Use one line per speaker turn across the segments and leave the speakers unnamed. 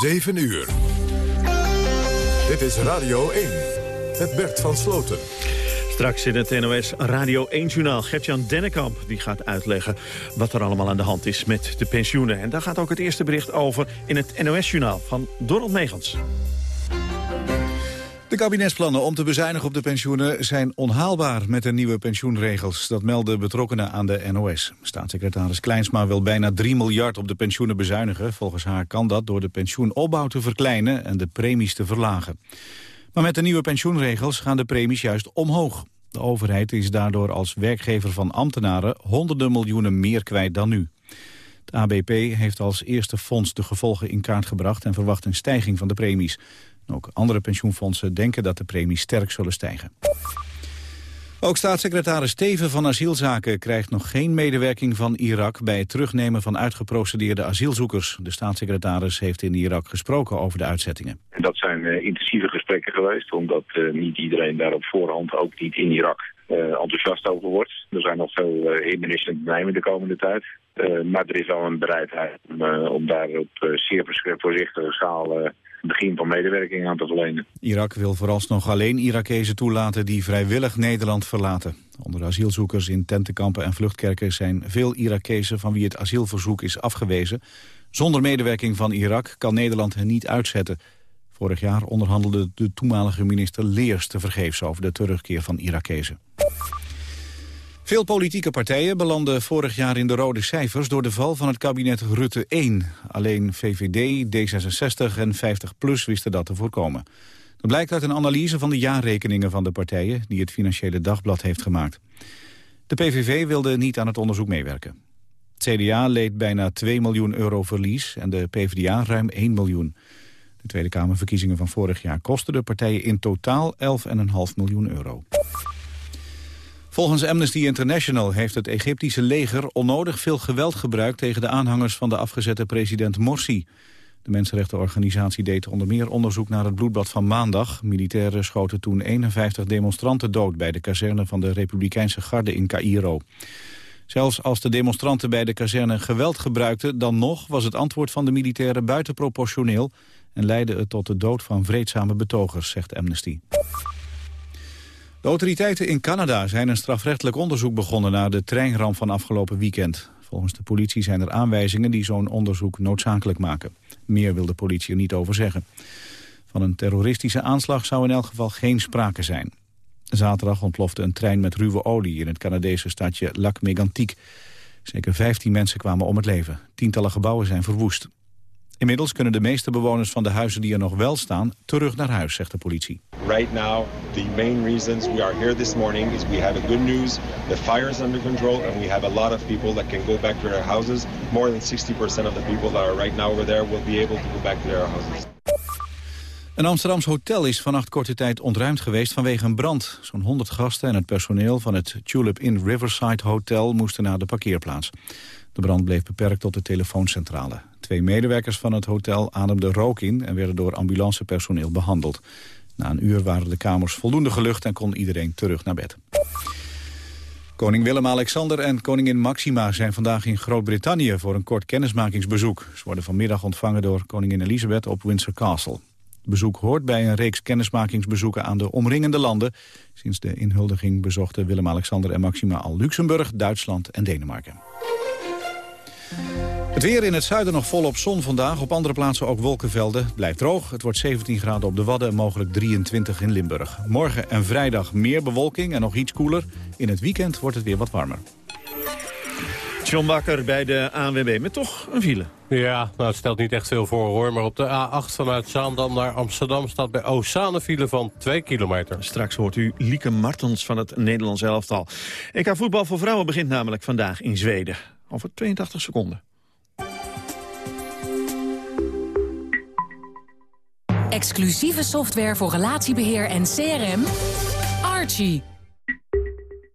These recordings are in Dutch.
7 uur. Dit is Radio 1. Het Bert van Sloten.
Straks in het NOS Radio 1-journaal Gertjan Dennekamp... die gaat uitleggen wat er allemaal aan de hand is met de pensioenen. En daar gaat ook het eerste bericht over in het NOS-journaal van Donald Megens.
Kabinetsplannen om te bezuinigen op de pensioenen zijn onhaalbaar met de nieuwe pensioenregels. Dat melden betrokkenen aan de NOS. Staatssecretaris Kleinsma wil bijna 3 miljard op de pensioenen bezuinigen. Volgens haar kan dat door de pensioenopbouw te verkleinen en de premies te verlagen. Maar met de nieuwe pensioenregels gaan de premies juist omhoog. De overheid is daardoor als werkgever van ambtenaren honderden miljoenen meer kwijt dan nu. Het ABP heeft als eerste fonds de gevolgen in kaart gebracht en verwacht een stijging van de premies. Ook andere pensioenfondsen denken dat de premies sterk zullen stijgen. Ook staatssecretaris Steven van Asielzaken krijgt nog geen medewerking van Irak bij het terugnemen van uitgeprocedeerde asielzoekers. De staatssecretaris heeft in Irak gesproken over de uitzettingen.
Dat zijn uh, intensieve gesprekken geweest, omdat uh, niet iedereen daar op voorhand, ook niet in Irak, uh, enthousiast over wordt. Er zijn nog veel hindernissen te nemen de komende tijd. maar er is wel een bereidheid om, om daar op zeer voorzichtige schaal begin van medewerking aan te verlenen.
Irak wil vooralsnog alleen Irakezen toelaten die vrijwillig Nederland verlaten. Onder asielzoekers in tentenkampen en vluchtkerken zijn veel Irakezen van wie het asielverzoek is afgewezen. Zonder medewerking van Irak kan Nederland hen niet uitzetten. Vorig jaar onderhandelde de toenmalige minister Leers tevergeefs over de terugkeer van Irakezen. Veel politieke partijen belanden vorig jaar in de rode cijfers... door de val van het kabinet Rutte 1. Alleen VVD, D66 en 50PLUS wisten dat te voorkomen. Dat blijkt uit een analyse van de jaarrekeningen van de partijen... die het Financiële Dagblad heeft gemaakt. De PVV wilde niet aan het onderzoek meewerken. Het CDA leed bijna 2 miljoen euro verlies en de PvdA ruim 1 miljoen. De Tweede Kamerverkiezingen van vorig jaar kosten de partijen in totaal 11,5 miljoen euro. Volgens Amnesty International heeft het Egyptische leger onnodig veel geweld gebruikt tegen de aanhangers van de afgezette president Morsi. De mensenrechtenorganisatie deed onder meer onderzoek naar het bloedbad van maandag. Militairen schoten toen 51 demonstranten dood bij de kazerne van de Republikeinse Garde in Cairo. Zelfs als de demonstranten bij de kazerne geweld gebruikten, dan nog was het antwoord van de militairen buitenproportioneel en leidde het tot de dood van vreedzame betogers, zegt Amnesty. De autoriteiten in Canada zijn een strafrechtelijk onderzoek begonnen... naar de treinramp van afgelopen weekend. Volgens de politie zijn er aanwijzingen die zo'n onderzoek noodzakelijk maken. Meer wil de politie er niet over zeggen. Van een terroristische aanslag zou in elk geval geen sprake zijn. Zaterdag ontplofte een trein met ruwe olie in het Canadese stadje Lac Mégantic. Zeker 15 mensen kwamen om het leven. Tientallen gebouwen zijn verwoest. Inmiddels kunnen de meeste bewoners van de huizen die er nog wel staan terug naar huis, zegt de politie.
Right now, the main reasons we are here this morning is we have a good news. The fire is under control and we have a lot of people that can go back to their houses. More than 60% of the people that are right now over there will be able to go back to their houses.
Een Amsterdams hotel is vannacht korte tijd ontruimd geweest vanwege een brand. Zo'n 100 gasten en het personeel van het Tulip Inn Riverside Hotel moesten naar de parkeerplaats. De brand bleef beperkt tot de telefooncentrale. Twee medewerkers van het hotel ademden rook in en werden door ambulancepersoneel behandeld. Na een uur waren de kamers voldoende gelucht en kon iedereen terug naar bed. Koning Willem-Alexander en koningin Maxima zijn vandaag in Groot-Brittannië voor een kort kennismakingsbezoek. Ze worden vanmiddag ontvangen door koningin Elizabeth op Windsor Castle. Het bezoek hoort bij een reeks kennismakingsbezoeken aan de omringende landen. Sinds de inhuldiging bezochten Willem-Alexander en Maxima al Luxemburg, Duitsland en Denemarken. Het weer in het zuiden nog volop zon vandaag. Op andere plaatsen ook wolkenvelden. Het blijft droog. Het wordt 17 graden op de Wadden en mogelijk 23 in Limburg. Morgen en vrijdag meer bewolking en nog iets koeler. In het weekend wordt het weer wat warmer.
John Bakker bij de ANWB met toch een file.
Ja, nou het stelt niet echt veel voor hoor. Maar op de A8 vanuit Zaandam naar Amsterdam staat bij Ozaan een file van 2 kilometer.
Straks hoort u Lieke Martens van het Nederlands elftal. EK voetbal voor vrouwen begint namelijk vandaag in Zweden. Over 82 seconden.
Exclusieve software voor relatiebeheer en CRM. Archie.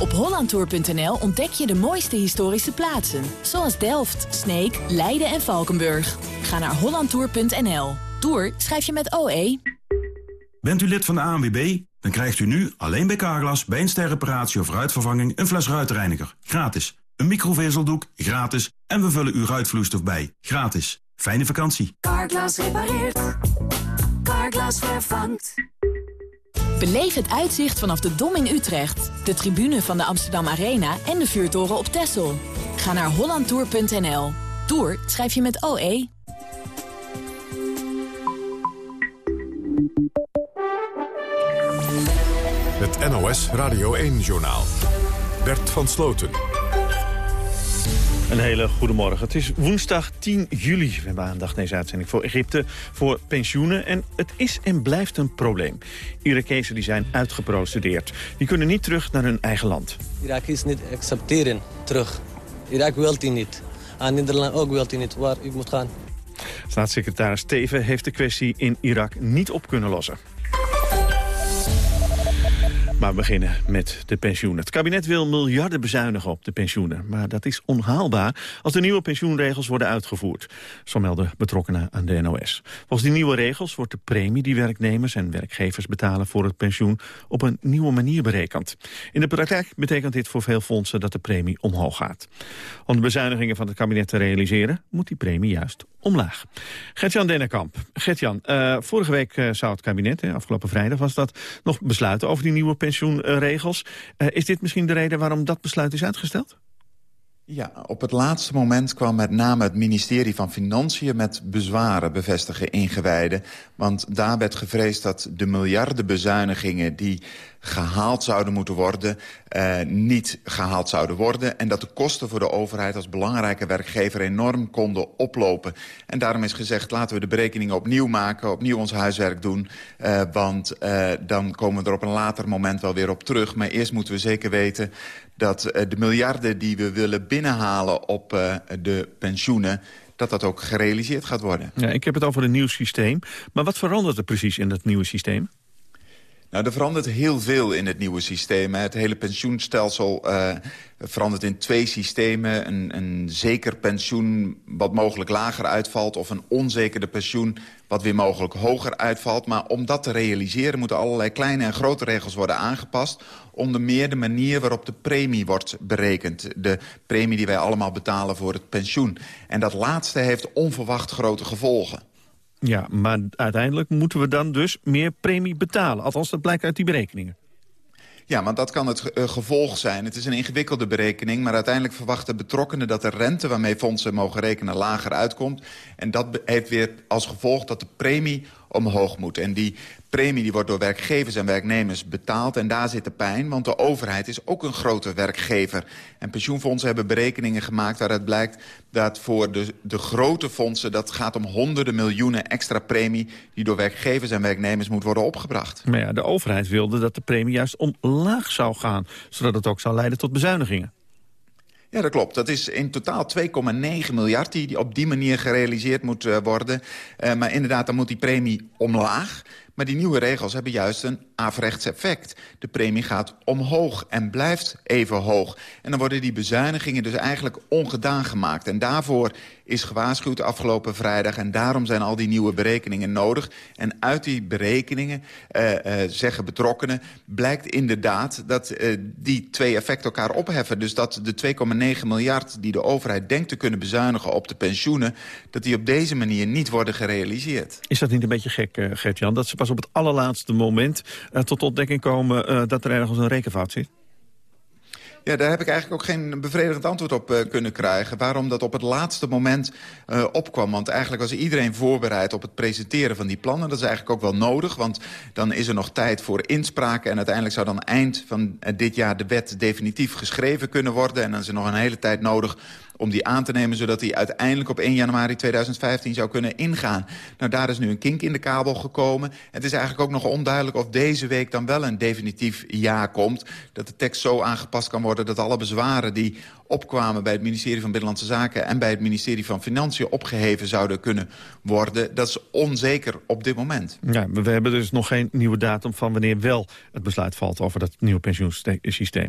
Op hollandtour.nl ontdek je de mooiste historische plaatsen. Zoals Delft, Sneek, Leiden en Valkenburg. Ga naar hollandtour.nl. Tour schrijf je met OE.
Bent u lid van de ANWB? Dan krijgt u nu alleen bij Carglass bij een sterreparatie of ruitvervanging een fles ruitreiniger. Gratis. Een microvezeldoek. Gratis. En we vullen uw ruitvloeistof bij. Gratis. Fijne vakantie.
Carglass repareert. Carglass vervangt.
Beleef het uitzicht vanaf de Dom in Utrecht, de tribune van de Amsterdam Arena en de vuurtoren op Texel. Ga naar hollandtour.nl. Tour schrijf je met OE.
Het NOS Radio 1-journaal. Bert van Sloten.
Een hele goede morgen. Het is woensdag 10 juli. We hebben aandacht deze uitzending voor Egypte, voor pensioenen. En het is en blijft een probleem. Irakezen die zijn uitgeprocedeerd. Die kunnen niet terug naar hun eigen land.
Irak is niet accepteren terug. Irak wil die niet. En Nederland ook wil die niet waar u moet gaan.
Staatssecretaris Teven heeft de kwestie in Irak niet op kunnen lossen. Maar we beginnen met de pensioenen. Het kabinet wil miljarden bezuinigen op de pensioenen. Maar dat is onhaalbaar als de nieuwe pensioenregels worden uitgevoerd. Zo melden betrokkenen aan de NOS. Volgens die nieuwe regels wordt de premie die werknemers en werkgevers betalen voor het pensioen op een nieuwe manier berekend. In de praktijk betekent dit voor veel fondsen dat de premie omhoog gaat. Om de bezuinigingen van het kabinet te realiseren moet die premie juist omlaag. Gertjan Dennekamp. Gertjan, uh, vorige week uh, zou het kabinet, hè, afgelopen vrijdag was dat, nog besluiten over die nieuwe pensioenregels. Uh, is dit misschien de reden waarom dat besluit is uitgesteld?
Ja, op het laatste moment kwam met name het ministerie van Financiën... met bezwaren bevestigen ingewijden. Want daar werd gevreesd dat de miljarden bezuinigingen... die gehaald zouden moeten worden, uh, niet gehaald zouden worden... en dat de kosten voor de overheid als belangrijke werkgever enorm konden oplopen. En daarom is gezegd, laten we de berekeningen opnieuw maken... opnieuw ons huiswerk doen, uh, want uh, dan komen we er op een later moment wel weer op terug. Maar eerst moeten we zeker weten dat de miljarden die we willen binnenhalen op de pensioenen dat dat ook gerealiseerd gaat worden.
Ja, ik heb het over een nieuw systeem. Maar wat verandert er precies in dat nieuwe systeem?
Nou, er verandert heel veel in het nieuwe systeem. Het hele pensioenstelsel uh, verandert in twee systemen. Een, een zeker pensioen wat mogelijk lager uitvalt... of een onzekerde pensioen wat weer mogelijk hoger uitvalt. Maar om dat te realiseren moeten allerlei kleine en grote regels worden aangepast. Onder meer de manier waarop de premie wordt berekend. De premie die wij allemaal betalen voor het pensioen. En dat laatste heeft onverwacht grote gevolgen.
Ja, maar uiteindelijk moeten we dan dus meer premie betalen. Althans, dat blijkt uit die berekeningen.
Ja, want dat kan het uh, gevolg zijn. Het is een ingewikkelde berekening, maar uiteindelijk verwachten betrokkenen... dat de rente waarmee fondsen mogen rekenen lager uitkomt. En dat heeft weer als gevolg dat de premie omhoog moet. En die premie die wordt door werkgevers en werknemers betaald. En daar zit de pijn, want de overheid is ook een grote werkgever. En pensioenfondsen hebben berekeningen gemaakt waaruit blijkt... dat voor de, de grote fondsen, dat gaat om honderden miljoenen extra premie... die door werkgevers en werknemers moet worden opgebracht.
Maar ja, de overheid wilde dat de premie juist omlaag zou gaan... zodat het ook zou leiden tot bezuinigingen.
Ja, dat klopt. Dat is in totaal 2,9 miljard die op die manier gerealiseerd moet uh, worden. Uh, maar inderdaad, dan moet die premie omlaag. Maar die nieuwe regels hebben juist een averechts effect. De premie gaat omhoog en blijft even hoog. En dan worden die bezuinigingen dus eigenlijk ongedaan gemaakt. En daarvoor is gewaarschuwd afgelopen vrijdag. En daarom zijn al die nieuwe berekeningen nodig. En uit die berekeningen, uh, uh, zeggen betrokkenen... blijkt inderdaad dat uh, die twee effecten elkaar opheffen. Dus dat de 2,9 miljard die de overheid denkt te kunnen bezuinigen op de pensioenen... dat die op deze manier niet worden gerealiseerd.
Is dat niet een beetje gek, Gert-Jan? Dat ze op het allerlaatste moment tot ontdekking komen... dat er ergens een rekenfout zit?
Ja, daar heb ik eigenlijk ook geen bevredigend antwoord op uh, kunnen krijgen. Waarom dat op het laatste moment opkwam. Want eigenlijk was iedereen voorbereid op het presenteren van die plannen. Dat is eigenlijk ook wel nodig, want dan is er nog tijd voor inspraken. En uiteindelijk zou dan eind van dit jaar de wet definitief geschreven kunnen worden. En dan is er nog een hele tijd nodig om die aan te nemen... zodat die uiteindelijk op 1 januari 2015 zou kunnen ingaan. Nou, daar is nu een kink in de kabel gekomen. Het is eigenlijk ook nog onduidelijk of deze week dan wel een definitief ja komt. Dat de tekst zo aangepast kan worden dat alle bezwaren die opkwamen... bij het ministerie van Binnenlandse Zaken en bij het ministerie van Financiën... opgeheven zouden kunnen worden. Dat is onzeker op dit moment.
Ja, we hebben dus nog geen nieuwe datum van wanneer wel het besluit valt... over dat nieuwe pensioensysteem.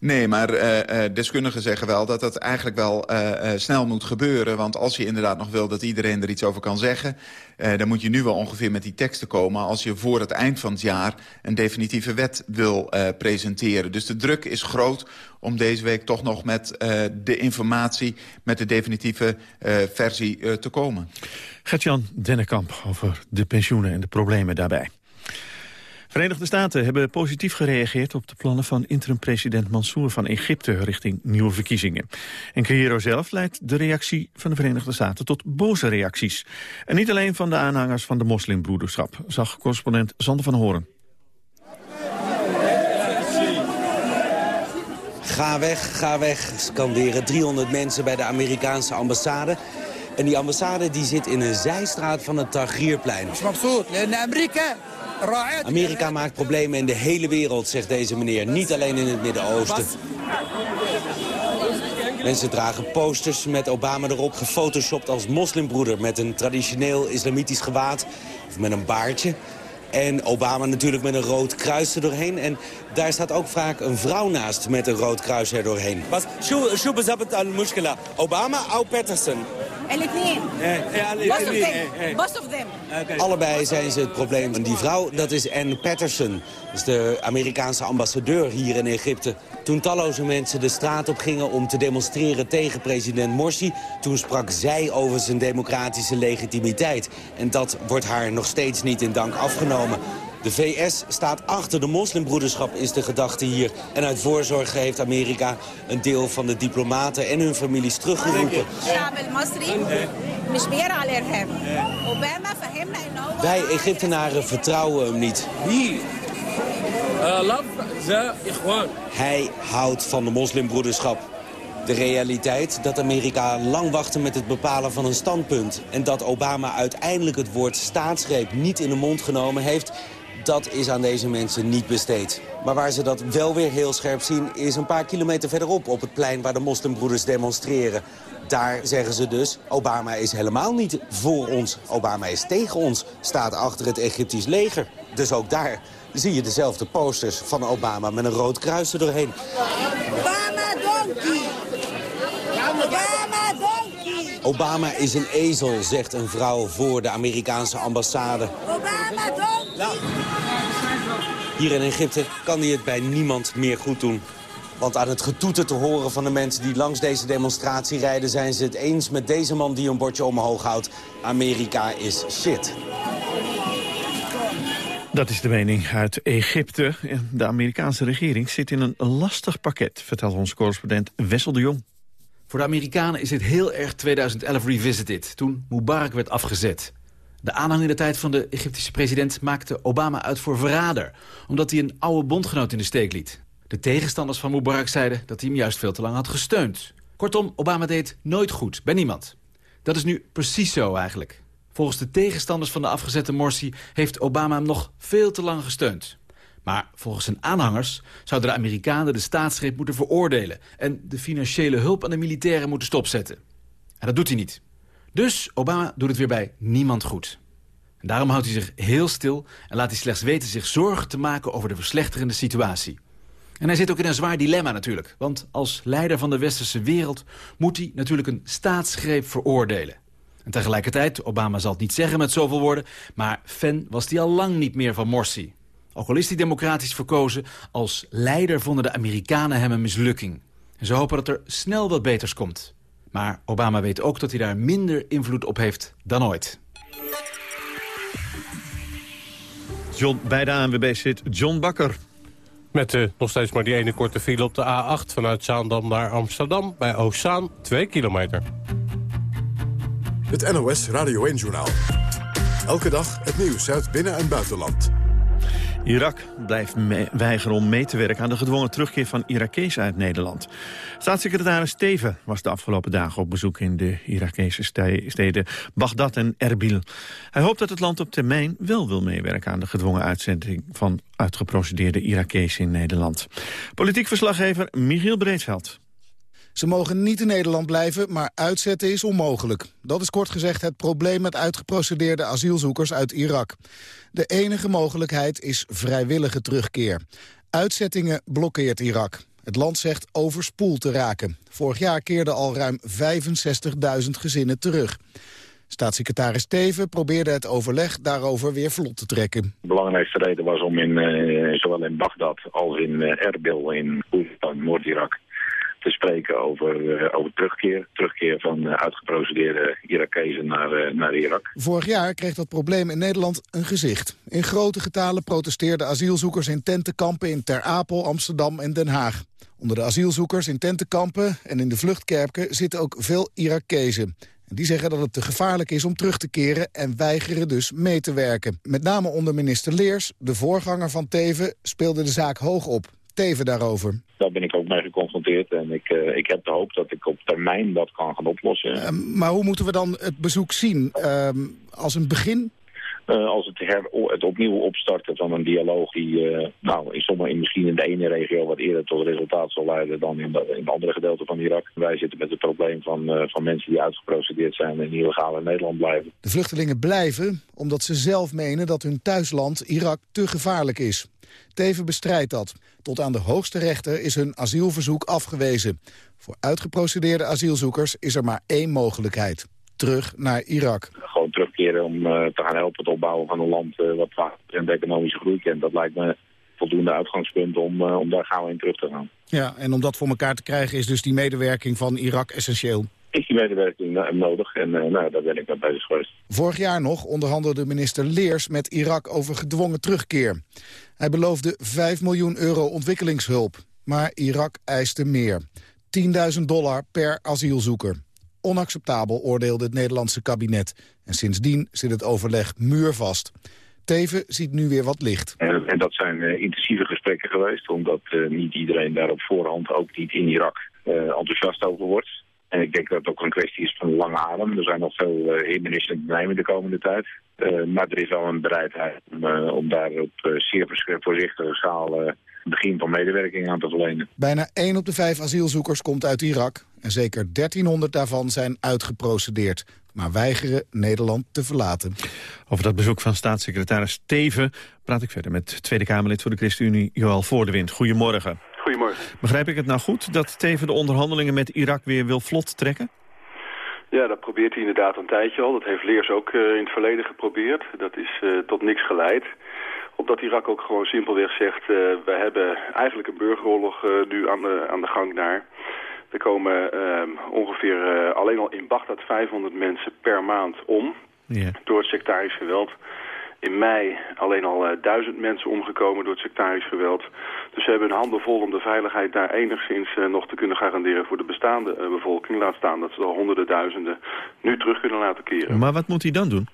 Nee, maar uh, uh, deskundigen zeggen wel dat dat eigenlijk wel uh, snel moet gebeuren. Want als je inderdaad nog wil dat iedereen er iets over kan zeggen... dan moet je nu wel ongeveer met die teksten komen... als je voor het eind van het jaar een definitieve wet wil presenteren. Dus de druk is groot om deze week toch nog met de informatie... met de definitieve versie te komen.
Gert-Jan Dennekamp over de pensioenen en de problemen daarbij. Verenigde Staten hebben positief gereageerd op de plannen van interim-president Mansour van Egypte richting nieuwe verkiezingen. En Cairo zelf leidt de reactie van de Verenigde Staten tot boze reacties. En niet alleen van de aanhangers van de moslimbroederschap, zag correspondent Sander van Horen.
Ga weg, ga weg, scanderen 300 mensen bij de Amerikaanse ambassade. En die ambassade die zit in een zijstraat van het Tahrirplein. Amerika maakt problemen in de hele wereld, zegt deze meneer. Niet alleen in het Midden-Oosten. Mensen dragen posters met Obama erop, gefotoshopt als moslimbroeder... met een traditioneel islamitisch gewaad of met een baardje. En Obama natuurlijk met een rood kruis er doorheen. En daar staat ook vaak een vrouw naast met een rood kruis er doorheen. Obama of Patterson?
Most of them.
Allebei zijn ze het probleem. En die vrouw, dat is Ann Patterson. Dat is de Amerikaanse ambassadeur hier in Egypte. Toen talloze mensen de straat op gingen om te demonstreren tegen president Morsi... toen sprak zij over zijn democratische legitimiteit. En dat wordt haar nog steeds niet in dank afgenomen. De VS staat achter de moslimbroederschap, is de gedachte hier. En uit voorzorg heeft Amerika een deel van de diplomaten en hun families teruggeroepen. Wij Egyptenaren vertrouwen hem niet. Hij houdt van de moslimbroederschap. De realiteit dat Amerika lang wachtte met het bepalen van een standpunt... en dat Obama uiteindelijk het woord staatsgreep niet in de mond genomen heeft... dat is aan deze mensen niet besteed. Maar waar ze dat wel weer heel scherp zien... is een paar kilometer verderop op het plein waar de moslimbroeders demonstreren. Daar zeggen ze dus, Obama is helemaal niet voor ons. Obama is tegen ons, staat achter het Egyptisch leger. Dus ook daar zie je dezelfde posters van Obama met een rood kruis er doorheen.
Obama donkey! Obama donkey!
Obama is een ezel, zegt een vrouw voor de Amerikaanse ambassade.
Obama donkey!
Hier in Egypte kan hij het bij niemand meer goed doen. Want aan het getoeter te horen van de mensen die langs deze demonstratie rijden... zijn ze het eens met deze man die een bordje omhoog houdt. Amerika is shit.
Dat is de mening uit Egypte. De Amerikaanse regering zit in een lastig pakket, vertelt onze correspondent Wessel de Jong.
Voor de Amerikanen is dit heel erg 2011 revisited, toen Mubarak werd afgezet. De aanhang in de tijd van de Egyptische president maakte Obama uit voor verrader... omdat hij een oude bondgenoot in de steek liet. De tegenstanders van Mubarak zeiden dat hij hem juist veel te lang had gesteund. Kortom, Obama deed nooit goed, bij niemand. Dat is nu precies zo eigenlijk. Volgens de tegenstanders van de afgezette Morsi heeft Obama hem nog veel te lang gesteund. Maar volgens zijn aanhangers zouden de Amerikanen de staatsgreep moeten veroordelen... en de financiële hulp aan de militairen moeten stopzetten. En dat doet hij niet. Dus Obama doet het weer bij niemand goed. En daarom houdt hij zich heel stil en laat hij slechts weten zich zorgen te maken over de verslechterende situatie. En hij zit ook in een zwaar dilemma natuurlijk. Want als leider van de westerse wereld moet hij natuurlijk een staatsgreep veroordelen. En tegelijkertijd, Obama zal het niet zeggen met zoveel woorden... maar fan was hij al lang niet meer van Morsi. Ook al is hij democratisch verkozen, als leider vonden de Amerikanen hem een mislukking. En ze hopen dat er snel wat beters komt. Maar Obama weet ook dat hij daar minder invloed op heeft dan ooit.
John, bij de ANWB zit John Bakker.
Met uh, nog steeds maar die ene korte file op de A8 vanuit Zaandam naar Amsterdam. Bij Ozaan 2 kilometer.
Het NOS Radio 1-journaal. Elke dag het nieuws uit binnen- en buitenland.
Irak blijft weigeren om mee te werken aan de gedwongen terugkeer van Irakezen uit Nederland. Staatssecretaris Steven was de afgelopen dagen op bezoek in de Irakese steden Bagdad en Erbil. Hij hoopt dat het land op termijn wel wil meewerken aan de gedwongen uitzending van uitgeprocedeerde Irakezen in Nederland. Politiek verslaggever Michiel Breedveld.
Ze mogen niet in Nederland blijven, maar uitzetten is onmogelijk. Dat is kort gezegd het probleem met uitgeprocedeerde asielzoekers uit Irak. De enige mogelijkheid is vrijwillige terugkeer. Uitzettingen blokkeert Irak. Het land zegt overspoeld te raken. Vorig jaar keerden al ruim 65.000 gezinnen terug. Staatssecretaris Teven probeerde het overleg daarover weer vlot te trekken.
De belangrijkste reden was om in, uh, zowel in Bagdad als in uh, Erbil in Noord-Irak te spreken over, uh, over terugkeer. Terugkeer van uh, uitgeprocedeerde Irakezen naar, uh, naar Irak.
Vorig jaar kreeg dat probleem in Nederland een gezicht. In grote getalen protesteerden asielzoekers in tentenkampen in Ter Apel, Amsterdam en Den Haag. Onder de asielzoekers in tentenkampen en in de vluchtkerken zitten ook veel Irakezen. Die zeggen dat het te gevaarlijk is om terug te keren en weigeren dus mee te werken. Met name onder minister Leers, de voorganger van Teven, speelde de zaak hoog op. Teven daarover.
Daar ben ik ook mee geconfronteerd en ik, uh, ik heb de hoop dat ik op termijn dat kan gaan oplossen.
Uh, maar hoe moeten we dan het bezoek zien? Uh, als een begin?
Uh, als het, het opnieuw opstarten van een dialoog die uh, nou, in sommige, misschien in de ene regio wat eerder tot resultaat zal leiden dan in, de, het andere gedeelte van Irak. Wij zitten met het probleem van, uh, van mensen die uitgeprocedeerd zijn en illegaal in Nederland blijven.
De vluchtelingen blijven omdat ze zelf menen dat hun thuisland Irak te gevaarlijk is. Teven bestrijdt dat. Tot aan de hoogste rechter is hun asielverzoek afgewezen. Voor uitgeprocedeerde asielzoekers is er maar één mogelijkheid. Terug naar Irak.
Gewoon terugkeren om uh, te gaan helpen het opbouwen van een land uh, wat vaak en economische groei kent. Dat lijkt me voldoende uitgangspunt om, uh, om daar gauw in terug te gaan.
Ja, en om dat voor elkaar te krijgen is dus die medewerking van Irak essentieel.
Is die medewerking nodig en nou, daar ben ik mee bezig geweest.
Vorig jaar nog onderhandelde minister Leers met Irak over gedwongen terugkeer. Hij beloofde 5 miljoen euro ontwikkelingshulp. Maar Irak eiste meer. 10.000 dollar per asielzoeker. Onacceptabel, oordeelde het Nederlandse kabinet. En sindsdien zit het overleg muurvast. Teven ziet nu weer wat licht.
En, dat zijn uh, intensieve gesprekken geweest... omdat uh, niet iedereen daar op voorhand, ook niet in Irak, uh, enthousiast over wordt. En ik denk dat het ook een kwestie is van lange adem. Er zijn nog veel hindernissen te nemen de komende tijd. maar er is wel een bereidheid om daar op zeer voorzichtige schaal begin van medewerking aan te verlenen.
Bijna 1 op de 5 asielzoekers komt uit Irak. En zeker 1300 daarvan zijn uitgeprocedeerd. Maar weigeren Nederland te verlaten.
Over dat bezoek van staatssecretaris Teven praat ik verder met Tweede Kamerlid voor de ChristenUnie, Joël Voordewind. Goedemorgen.
Goedemorgen.
Begrijp ik het nou goed dat Teven de onderhandelingen met Irak weer wil vlot trekken?
Ja, dat probeert hij inderdaad een tijdje al. Dat heeft Leers ook uh, in het verleden geprobeerd. Dat is uh, tot niks geleid omdat Irak ook gewoon simpelweg zegt... Uh, we hebben eigenlijk een burgeroorlog uh, nu aan de, aan de gang daar. Er komen uh, ongeveer alleen al in Bagdad 500 mensen per maand om... Door het sectarisch geweld. In mei alleen al duizend mensen omgekomen door het sectarisch geweld. Dus ze hebben hun handen vol om de veiligheid daar enigszins nog te kunnen garanderen voor de bestaande bevolking. Laat staan dat ze al honderden duizenden nu terug kunnen laten keren.
Maar wat moet hij dan doen?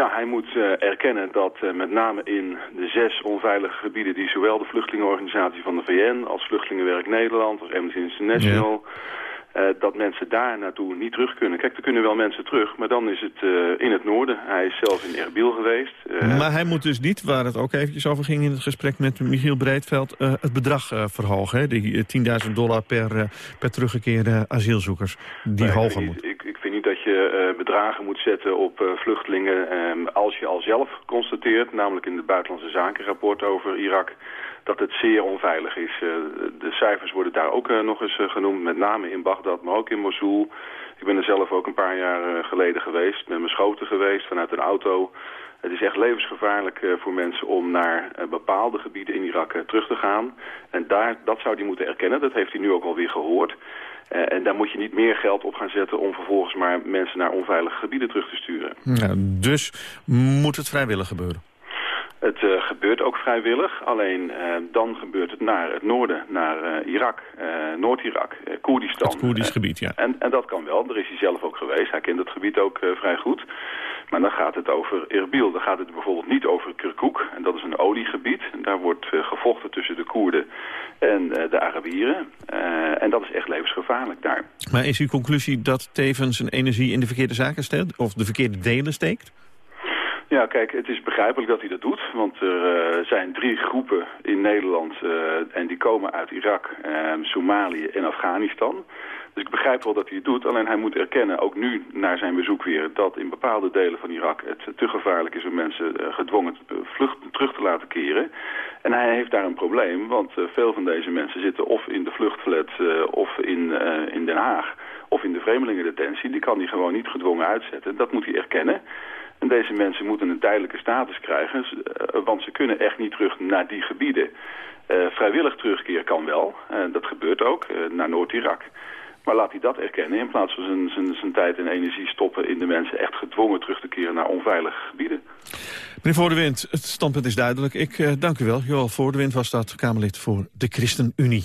Ja, hij moet uh, erkennen dat uh, met name in de zes onveilige gebieden... die zowel de vluchtelingenorganisatie van de VN als Vluchtelingenwerk Nederland... als Amnesty International... Ja. Uh, dat mensen daar naartoe niet terug kunnen. Kijk, er kunnen wel mensen terug, maar dan is het in het noorden. Hij is zelf in Erbil geweest.
maar hij moet dus niet, waar het ook eventjes over ging in het gesprek met Michiel Breedveld... het bedrag verhogen, hè? die 10.000 dollar per, per teruggekeerde asielzoekers, die hoger moet.
Ik, ik dat je uh, bedragen moet zetten op uh, vluchtelingen um, als je al zelf constateert, namelijk in het buitenlandse zakenrapport over Irak, dat het zeer onveilig is. Uh, de cijfers worden daar ook nog eens genoemd, met name in Bagdad, maar ook in Mosul. Ik ben er zelf ook een paar jaar geleden geweest, met mijn schoten geweest vanuit een auto. Het is echt levensgevaarlijk uh, voor mensen om naar uh, bepaalde gebieden in Irak uh, terug te gaan. En daar, dat zou hij moeten erkennen. Dat heeft hij nu ook alweer gehoord. en daar moet je niet meer geld op gaan zetten om vervolgens maar mensen naar onveilige gebieden terug te sturen.
Ja, dus moet het vrijwillig gebeuren?
Het uh, gebeurt ook vrijwillig, alleen uh, dan gebeurt het naar het noorden, naar uh, Irak, Noord-Irak, Koerdistan.
Het Koerdisch gebied, ja.
En, en dat kan wel, daar is hij zelf ook geweest. Hij kent het gebied ook vrij goed. Maar dan gaat het over Erbil. Dan gaat het bijvoorbeeld niet over Kirkuk. En dat is een oliegebied. En daar wordt gevochten tussen de Koerden en de Arabieren. en dat is echt levensgevaarlijk daar.
Maar is uw conclusie dat tevens een energie in de verkeerde zaken steekt? Of de verkeerde delen steekt?
Ja, kijk, het is begrijpelijk dat hij dat doet. Want er uh, zijn drie groepen in Nederland uh, en die komen uit Irak, uh, Somalië en Afghanistan. Dus ik begrijp wel dat hij het doet. Alleen hij moet erkennen, ook nu naar zijn bezoek weer... dat in bepaalde delen van Irak het te gevaarlijk is om mensen gedwongen vlucht terug te laten keren. En hij heeft daar een probleem, want veel van deze mensen zitten of in de vluchtflat of in, in Den Haag... of in de vreemdelingendetentie. Die kan hij gewoon niet gedwongen uitzetten. Dat moet hij erkennen. En deze mensen moeten een tijdelijke status krijgen, want ze kunnen echt niet terug naar die gebieden. Uh, vrijwillig terugkeer kan wel, uh, dat gebeurt ook, naar Noord-Irak. Maar laat hij dat erkennen in plaats van zijn, zijn, zijn tijd en energie stoppen in de mensen echt gedwongen terug te keren naar onveilige gebieden.
Meneer Voor de Wind, het standpunt is duidelijk. Ik dank u wel. Joel Voor de Wind was dat Kamerlid voor de ChristenUnie.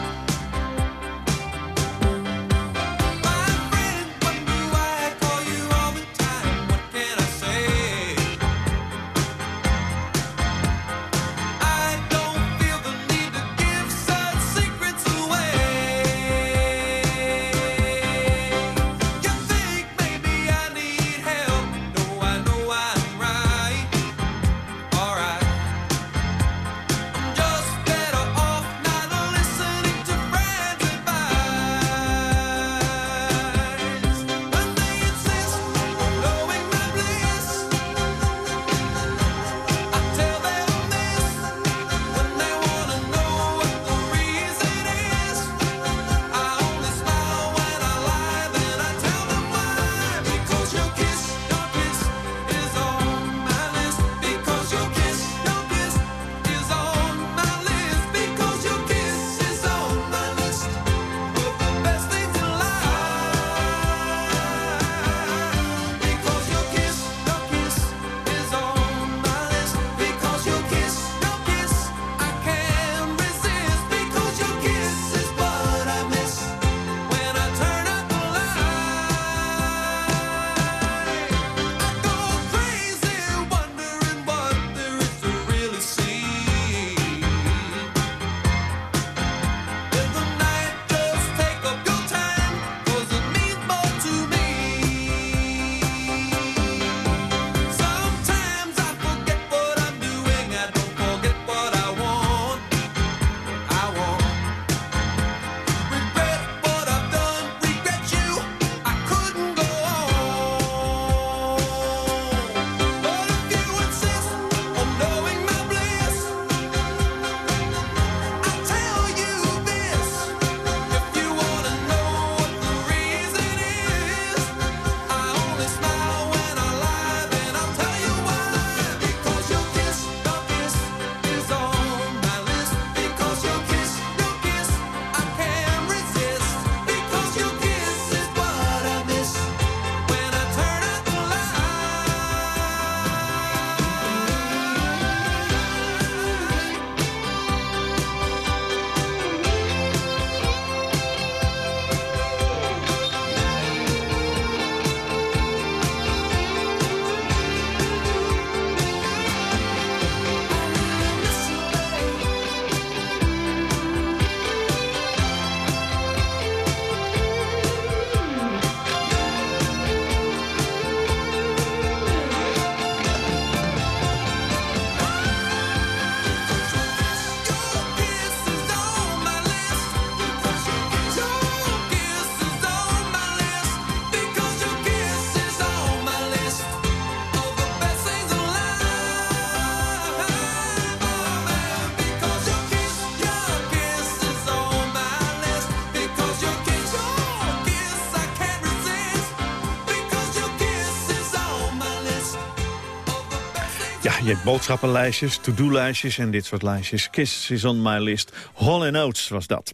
Je hebt boodschappenlijstjes, to-do-lijstjes en dit soort lijstjes. Kiss is on my list. Hall Oates was dat.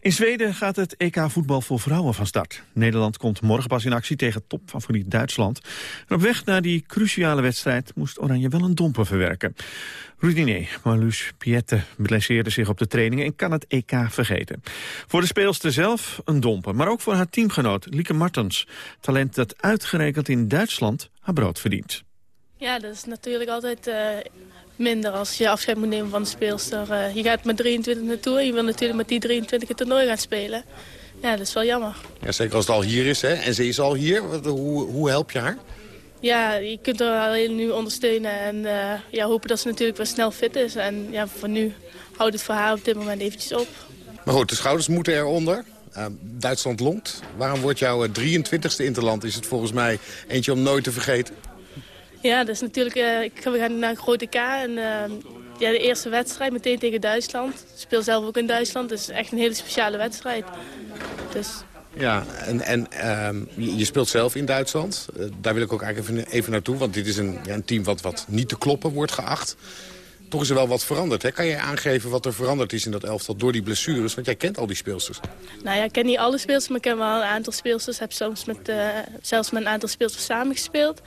In Zweden gaat het EK voetbal voor vrouwen van start. Nederland komt morgen pas in actie tegen topfavoriet Duitsland. En op weg naar die cruciale wedstrijd moest Oranje wel een domper verwerken. Rudine Marluus Piette blesseerde zich op de trainingen en kan het EK vergeten. Voor de speelster zelf een domper, maar ook voor haar teamgenoot Lieke Martens. Talent dat uitgerekend in Duitsland haar brood verdient.
Ja, dat is natuurlijk altijd uh, minder als je afscheid moet nemen van de speelster. Uh, je gaat met 23 naartoe en je wil natuurlijk met die 23 het toernooi gaan spelen. Ja, dat is wel jammer.
Ja, zeker als het al hier is, hè? En ze is al hier. Hoe, hoe help je haar?
Ja, je kunt haar alleen nu ondersteunen en uh, ja, hopen dat ze natuurlijk wel snel fit is. En ja, voor nu houdt het voor haar op dit moment eventjes op.
Maar goed, de schouders moeten eronder. Uh, Duitsland longt. Waarom wordt jouw 23e interland? Is het volgens mij eentje om nooit te vergeten?
Ja, dat is natuurlijk... Uh, ik we gaan naar grote K en ja, de eerste wedstrijd meteen tegen Duitsland. Ik speel zelf ook in Duitsland, dus echt een hele speciale wedstrijd. Dus...
Ja, en, en uh, je speelt zelf in Duitsland. Uh, daar wil ik ook eigenlijk even, even naartoe, want dit is een, ja, een team wat, wat niet te kloppen wordt geacht. Toch is er wel wat veranderd. Hè? Kan jij aangeven wat er veranderd is in dat elftal door die blessures? Want jij kent al die speelsters.
Nou ja, ik ken niet alle speelsters, maar ik ken wel een aantal speelsters. heb soms met, uh, zelfs met een aantal speelsters samengespeeld.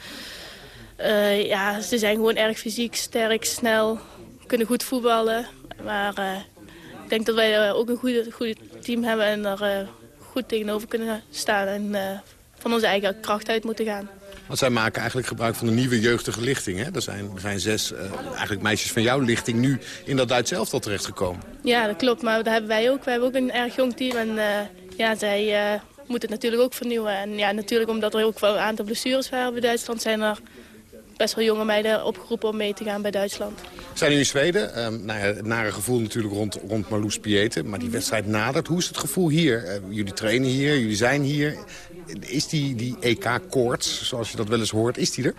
Uh, ja, ze zijn gewoon erg fysiek, sterk, snel, kunnen goed voetballen. Maar uh, ik denk dat wij ook een goede, goede team hebben en er goed tegenover kunnen staan en van onze eigen kracht uit moeten gaan.
Want zij maken eigenlijk gebruik van een nieuwe jeugdige lichting. Hè? Er, zijn, er zijn zes uh, eigenlijk meisjes van jouw lichting nu in dat Duitse elftal terechtgekomen.
Ja, dat klopt. Maar dat hebben wij ook. We hebben ook een erg jong team. En uh, ja, zij moeten het natuurlijk ook vernieuwen. En ja, natuurlijk omdat er ook wel een aantal blessures waren bij Duitsland... zijn er best wel jonge meiden opgeroepen om mee te gaan bij Duitsland.
Zijn nu in Zweden. Um, nou ja, het nare gevoel natuurlijk rond, rond Marloes Pieten. Maar die wedstrijd nadert. Hoe is het gevoel hier? Uh, jullie trainen hier, jullie zijn hier. Is die, die EK-koorts, zoals je dat wel eens hoort, is die er?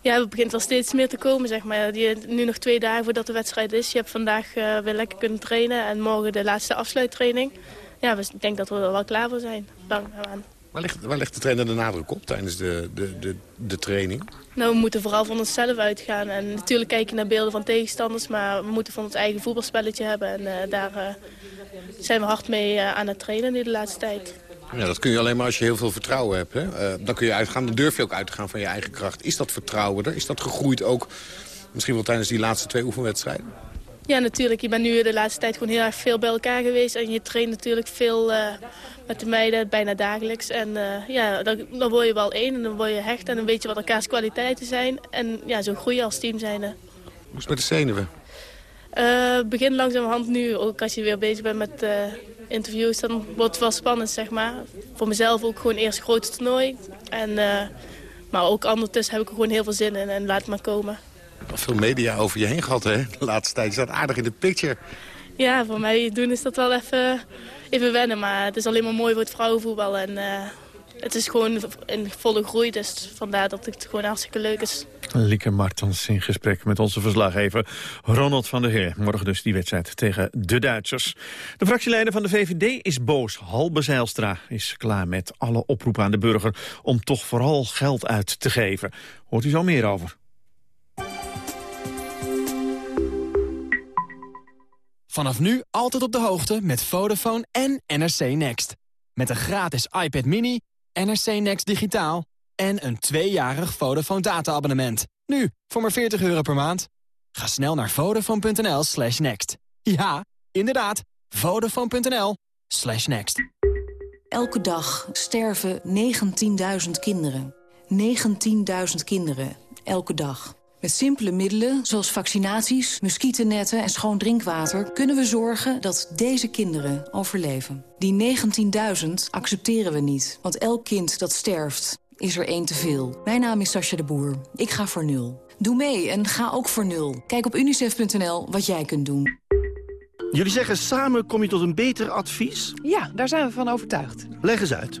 Ja, het begint wel steeds meer te komen, zeg maar. Die, nu nog twee dagen voordat de wedstrijd is. Je hebt vandaag uh, weer lekker kunnen trainen en morgen de laatste afsluittraining. Ja, ik denk dat we er wel klaar voor zijn. Lang aan.
Waar ligt, waar ligt de trainer de nadruk op tijdens de, de, de, de training?
Nou, we moeten vooral van onszelf uitgaan. En natuurlijk kijken naar beelden van tegenstanders, maar we moeten van ons eigen voetbalspelletje hebben. En uh, daar uh, zijn we hard mee uh, aan het trainen nu de laatste tijd.
Ja, dat kun je alleen maar als je heel veel vertrouwen hebt. Hè? dan kun je uitgaan, dan durf je ook uit te gaan van je eigen kracht. Is dat vertrouwen er? Is dat gegroeid ook misschien wel tijdens die laatste twee oefenwedstrijden?
Ja, natuurlijk. Je bent nu de laatste tijd gewoon heel erg veel bij elkaar geweest. En je traint natuurlijk veel uh, met de meiden, bijna dagelijks. En uh, ja, dan, dan, word je wel één en dan word je hecht. En dan weet je wat elkaars kwaliteiten zijn. En ja, zo groei je als team zijnde.
Hoe is het met de zenuwen?
Uh, begin langzamerhand nu. Ook als je weer bezig bent met interviews, dan wordt het wel spannend, zeg maar. Voor mezelf ook gewoon eerst groot toernooi. En, maar ook ondertussen heb ik er gewoon heel veel zin in en laat het maar komen
veel media over je heen gehad, hè? De laatste tijd. Je staat aardig in de picture.
Ja, voor mij doen is dat wel even, even wennen. Maar het is alleen maar mooi voor het vrouwenvoetbal. En uh, het is gewoon in volle groei. Dus vandaar dat het gewoon hartstikke leuk is.
Lieke Martens in gesprek met onze verslaggever Ronald van der Heer. Morgen dus die wedstrijd tegen de Duitsers. De fractieleider van de VVD is boos. Halbe Zijlstra is klaar met alle oproepen aan de burger... om toch vooral geld uit te geven. Hoort u zo meer over.
Vanaf nu altijd op de hoogte met Vodafone en NRC Next. Met een gratis iPad mini, NRC Next digitaal... en een tweejarig Vodafone data-abonnement. Nu, voor maar 40 euro per maand. Ga snel naar vodafone.nl slash next. Ja, inderdaad, vodafone.nl slash next.
Elke dag sterven 19.000 kinderen. 19.000 kinderen, elke dag. Met simpele middelen, zoals vaccinaties, muggennetten en schoon drinkwater... kunnen we zorgen dat deze kinderen overleven. Die 19.000 accepteren we niet, want elk kind dat sterft is er één te veel. Mijn naam is Sascha de Boer. Ik ga voor nul. Doe mee en ga ook voor nul. Kijk op unicef.nl wat jij kunt doen.
Jullie zeggen samen kom je tot een beter advies?
Ja, daar zijn we van overtuigd.
Leg eens uit.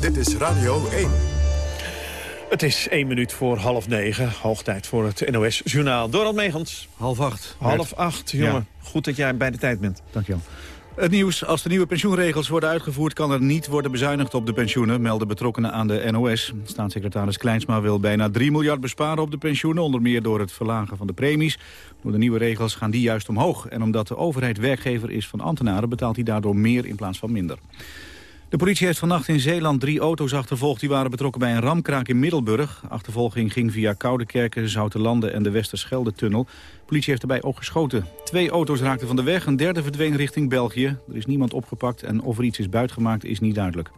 Dit is Radio 1.
Het is één minuut voor half negen. Hoog tijd voor het NOS-journaal. Dorald Megens.
Half acht.
Half acht, jongen. Goed dat jij bij de tijd bent.
Dankjewel. Het nieuws. Als de nieuwe pensioenregels worden uitgevoerd... kan er niet worden bezuinigd op de pensioenen, melden betrokkenen aan de NOS. Staatssecretaris Kleinsma wil bijna 3 miljard besparen op de pensioenen... onder meer door het verlagen van de premies. Door de nieuwe regels gaan die juist omhoog. En omdat de overheid werkgever is van ambtenaren... betaalt hij daardoor meer in plaats van minder. De politie heeft vannacht in Zeeland drie auto's achtervolgd... die waren betrokken bij een ramkraak in Middelburg. Achtervolging ging via Koudekerken, Zoutelanden en de Westerschelde-tunnel. De politie heeft erbij ook geschoten. Twee auto's raakten van de weg, een derde verdween richting België. Er is niemand opgepakt en of er iets is buitgemaakt is niet duidelijk.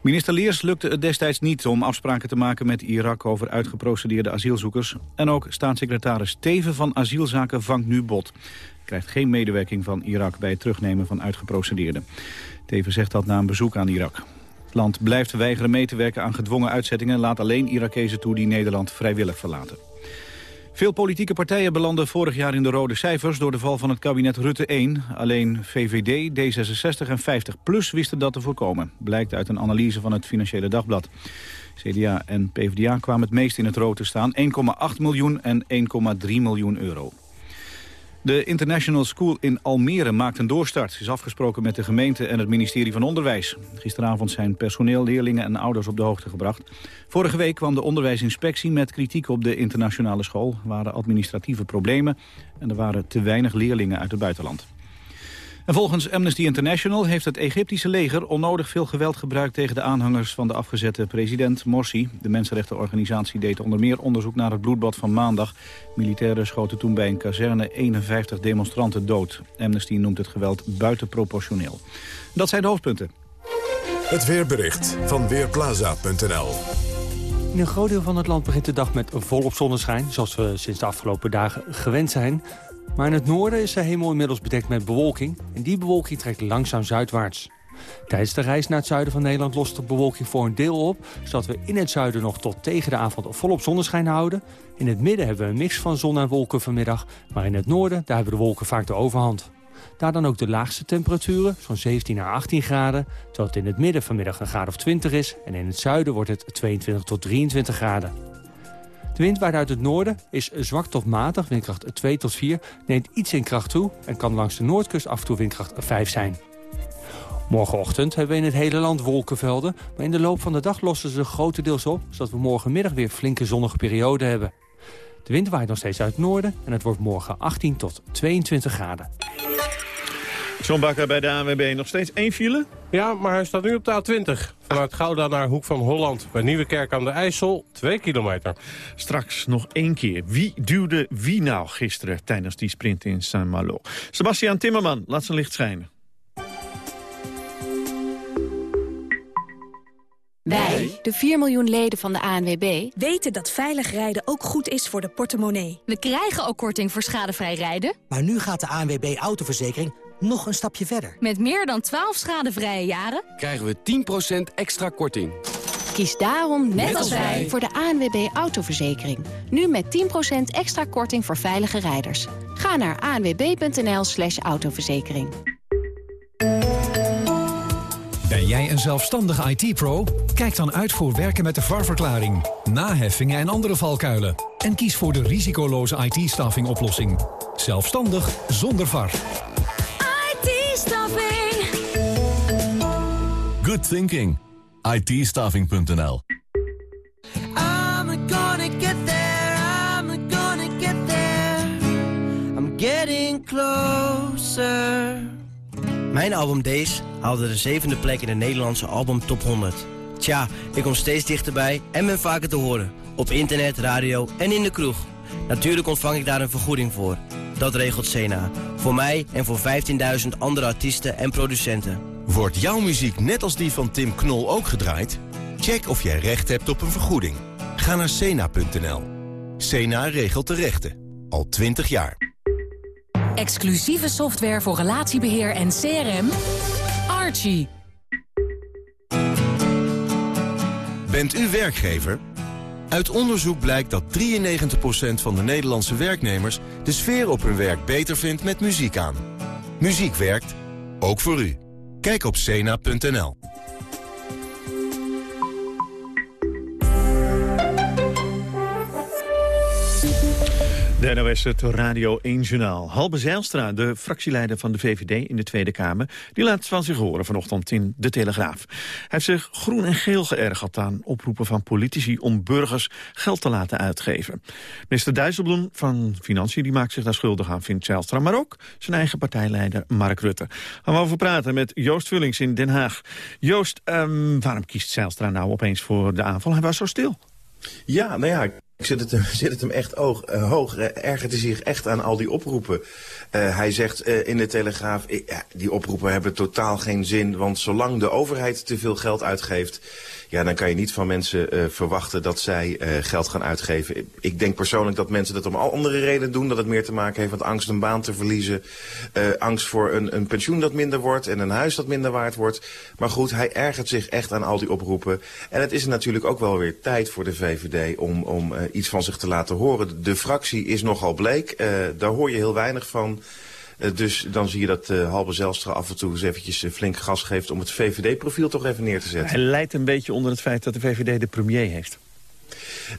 Minister Leers lukte het destijds niet om afspraken te maken met Irak over uitgeprocedeerde asielzoekers. En ook staatssecretaris Teven van Asielzaken vangt nu bot. Krijgt geen medewerking van Irak bij het terugnemen van uitgeprocedeerden. Teven zegt dat na een bezoek aan Irak. Het land blijft weigeren mee te werken aan gedwongen uitzettingen... en laat alleen Irakezen toe die Nederland vrijwillig verlaten. Veel politieke partijen belanden vorig jaar in de rode cijfers... door de val van het kabinet Rutte 1. Alleen VVD, D66 en 50PLUS wisten dat te voorkomen. Blijkt uit een analyse van het Financiële Dagblad. CDA en PvdA kwamen het meest in het rood te staan. 1,8 miljoen en 1,3 miljoen euro. De International School in Almere maakt een doorstart. is afgesproken met de gemeente en het ministerie van Onderwijs. Gisteravond zijn personeel, leerlingen en ouders op de hoogte gebracht. Vorige week kwam de onderwijsinspectie met kritiek op de internationale school. Er waren administratieve problemen en er waren te weinig leerlingen uit het buitenland. En volgens Amnesty International heeft het Egyptische leger onnodig veel geweld gebruikt tegen de aanhangers van de afgezette president Morsi. De mensenrechtenorganisatie deed onder meer onderzoek naar het bloedbad van maandag. Militairen schoten toen bij een kazerne 51 demonstranten dood. Amnesty noemt het geweld buitenproportioneel. Dat zijn de hoofdpunten.
Het weerbericht van Weerplaza.nl
in een groot deel van het land begint de dag met volop zonneschijn... zoals we sinds de afgelopen dagen gewend zijn. Maar in het noorden is de hemel inmiddels bedekt met bewolking. En die bewolking trekt langzaam zuidwaarts. Tijdens de reis naar het zuiden van Nederland lost de bewolking voor een deel op... zodat we in het zuiden nog tot tegen de avond volop zonneschijn houden. In het midden hebben we een mix van zon en wolken vanmiddag. Maar in het noorden daar hebben de wolken vaak de overhand. Daar dan ook de laagste temperaturen, zo'n 17 à 18 graden... terwijl het in het midden vanmiddag een graad of 20 is... en in het zuiden wordt het 22 tot 23 graden. De wind waait uit het noorden, is zwak tot matig, windkracht 2 tot 4... neemt iets in kracht toe en kan langs de noordkust af en toe windkracht 5 zijn. Morgenochtend hebben we in het hele land wolkenvelden... maar in de loop van de dag lossen ze grotendeels op... zodat we morgenmiddag weer flinke zonnige perioden hebben. De wind waait nog steeds uit het noorden en het wordt morgen 18 tot 22 graden.
John Bakker bij de ANWB. Nog steeds één file?
Ja, maar hij staat nu op de A20. Vanuit Gouda naar Hoek van Holland. Bij Nieuwekerk aan de IJssel, 2 kilometer.
Straks nog één keer. Wie duwde wie nou gisteren tijdens die sprint in Saint-Malo? Sebastian Timmerman, laat zijn licht schijnen.
Wij, de 4 miljoen leden van de ANWB,
weten dat veilig rijden ook goed is voor de portemonnee.
We krijgen ook korting voor schadevrij rijden.
Maar nu gaat de ANWB Autoverzekering nog een stapje verder.
Met meer dan 12 schadevrije jaren
krijgen we 10% extra korting.
Kies daarom, net, als wij, voor de ANWB Autoverzekering. Nu met 10% extra korting voor veilige rijders. Ga naar anwb.nl slash autoverzekering.
Ben jij een zelfstandige IT-pro? Kijk dan uit voor werken met de VAR-verklaring, naheffingen en andere valkuilen. En kies voor de risicoloze IT-staffing oplossing. Zelfstandig zonder VAR.
IT-staffing.
Good thinking. ITstaffing.nl
I'm gonna get there, I'm gonna get there. I'm getting closer.
Mijn album Days haalde de zevende plek in de Nederlandse album Top 100. Tja, ik kom steeds dichterbij en ben vaker te horen. Op internet, radio en in de kroeg. Natuurlijk ontvang ik daar een vergoeding voor. Dat regelt Sena. Voor mij en voor 15.000 andere artiesten en producenten.
Wordt jouw muziek net als die van Tim Knol ook gedraaid? Check of jij recht hebt op een vergoeding. Ga naar cena.nl. Cena regelt de rechten. Al 20 jaar.
Exclusieve software voor relatiebeheer en CRM. Archie.
Bent u werkgever?
Uit onderzoek blijkt dat 93% van de Nederlandse werknemers... de sfeer op hun werk beter vindt met muziek aan. Muziek werkt, ook voor u. Kijk op cena.nl.
De NOS, het Radio 1-journaal. Halbe Zijlstra, de fractieleider van de VVD in de Tweede Kamer... die laat van zich horen vanochtend in De Telegraaf. Hij heeft zich groen en geel geërgerd aan oproepen van politici... om burgers geld te laten uitgeven. Minister Dijsselbloem van Financiën die maakt zich daar schuldig aan, vindt Zijlstra... maar ook zijn eigen partijleider Mark Rutte. Gaan we over praten met Joost Vullings in Den Haag. Joost, um, waarom kiest Zijlstra nou opeens voor de aanval? Hij was zo stil.
Ja, nou ja, zit het, hem, zit het hem echt oog, uh, hoog. Uh, ergert hij zich echt aan al die oproepen. Uh, hij zegt in de Telegraaf, die oproepen hebben totaal geen zin. Want zolang de overheid te veel geld uitgeeft... ja, dan kan je niet van mensen verwachten dat zij geld gaan uitgeven. Ik denk persoonlijk dat mensen dat om al andere redenen doen. Dat het meer te maken heeft met angst een baan te verliezen. angst voor een, een pensioen dat minder wordt en een huis dat minder waard wordt. Maar goed, hij ergert zich echt aan al die oproepen. En het is natuurlijk ook wel weer tijd voor de VVD om... om iets van zich te laten horen. De fractie is nogal bleek, daar hoor je heel weinig van. Uh, dus dan zie je dat uh, Halbe Zelstra af en toe eens eventjes flink gas geeft... om het VVD-profiel toch even neer te zetten.
Hij leidt een beetje onder het feit dat de VVD de premier heeft.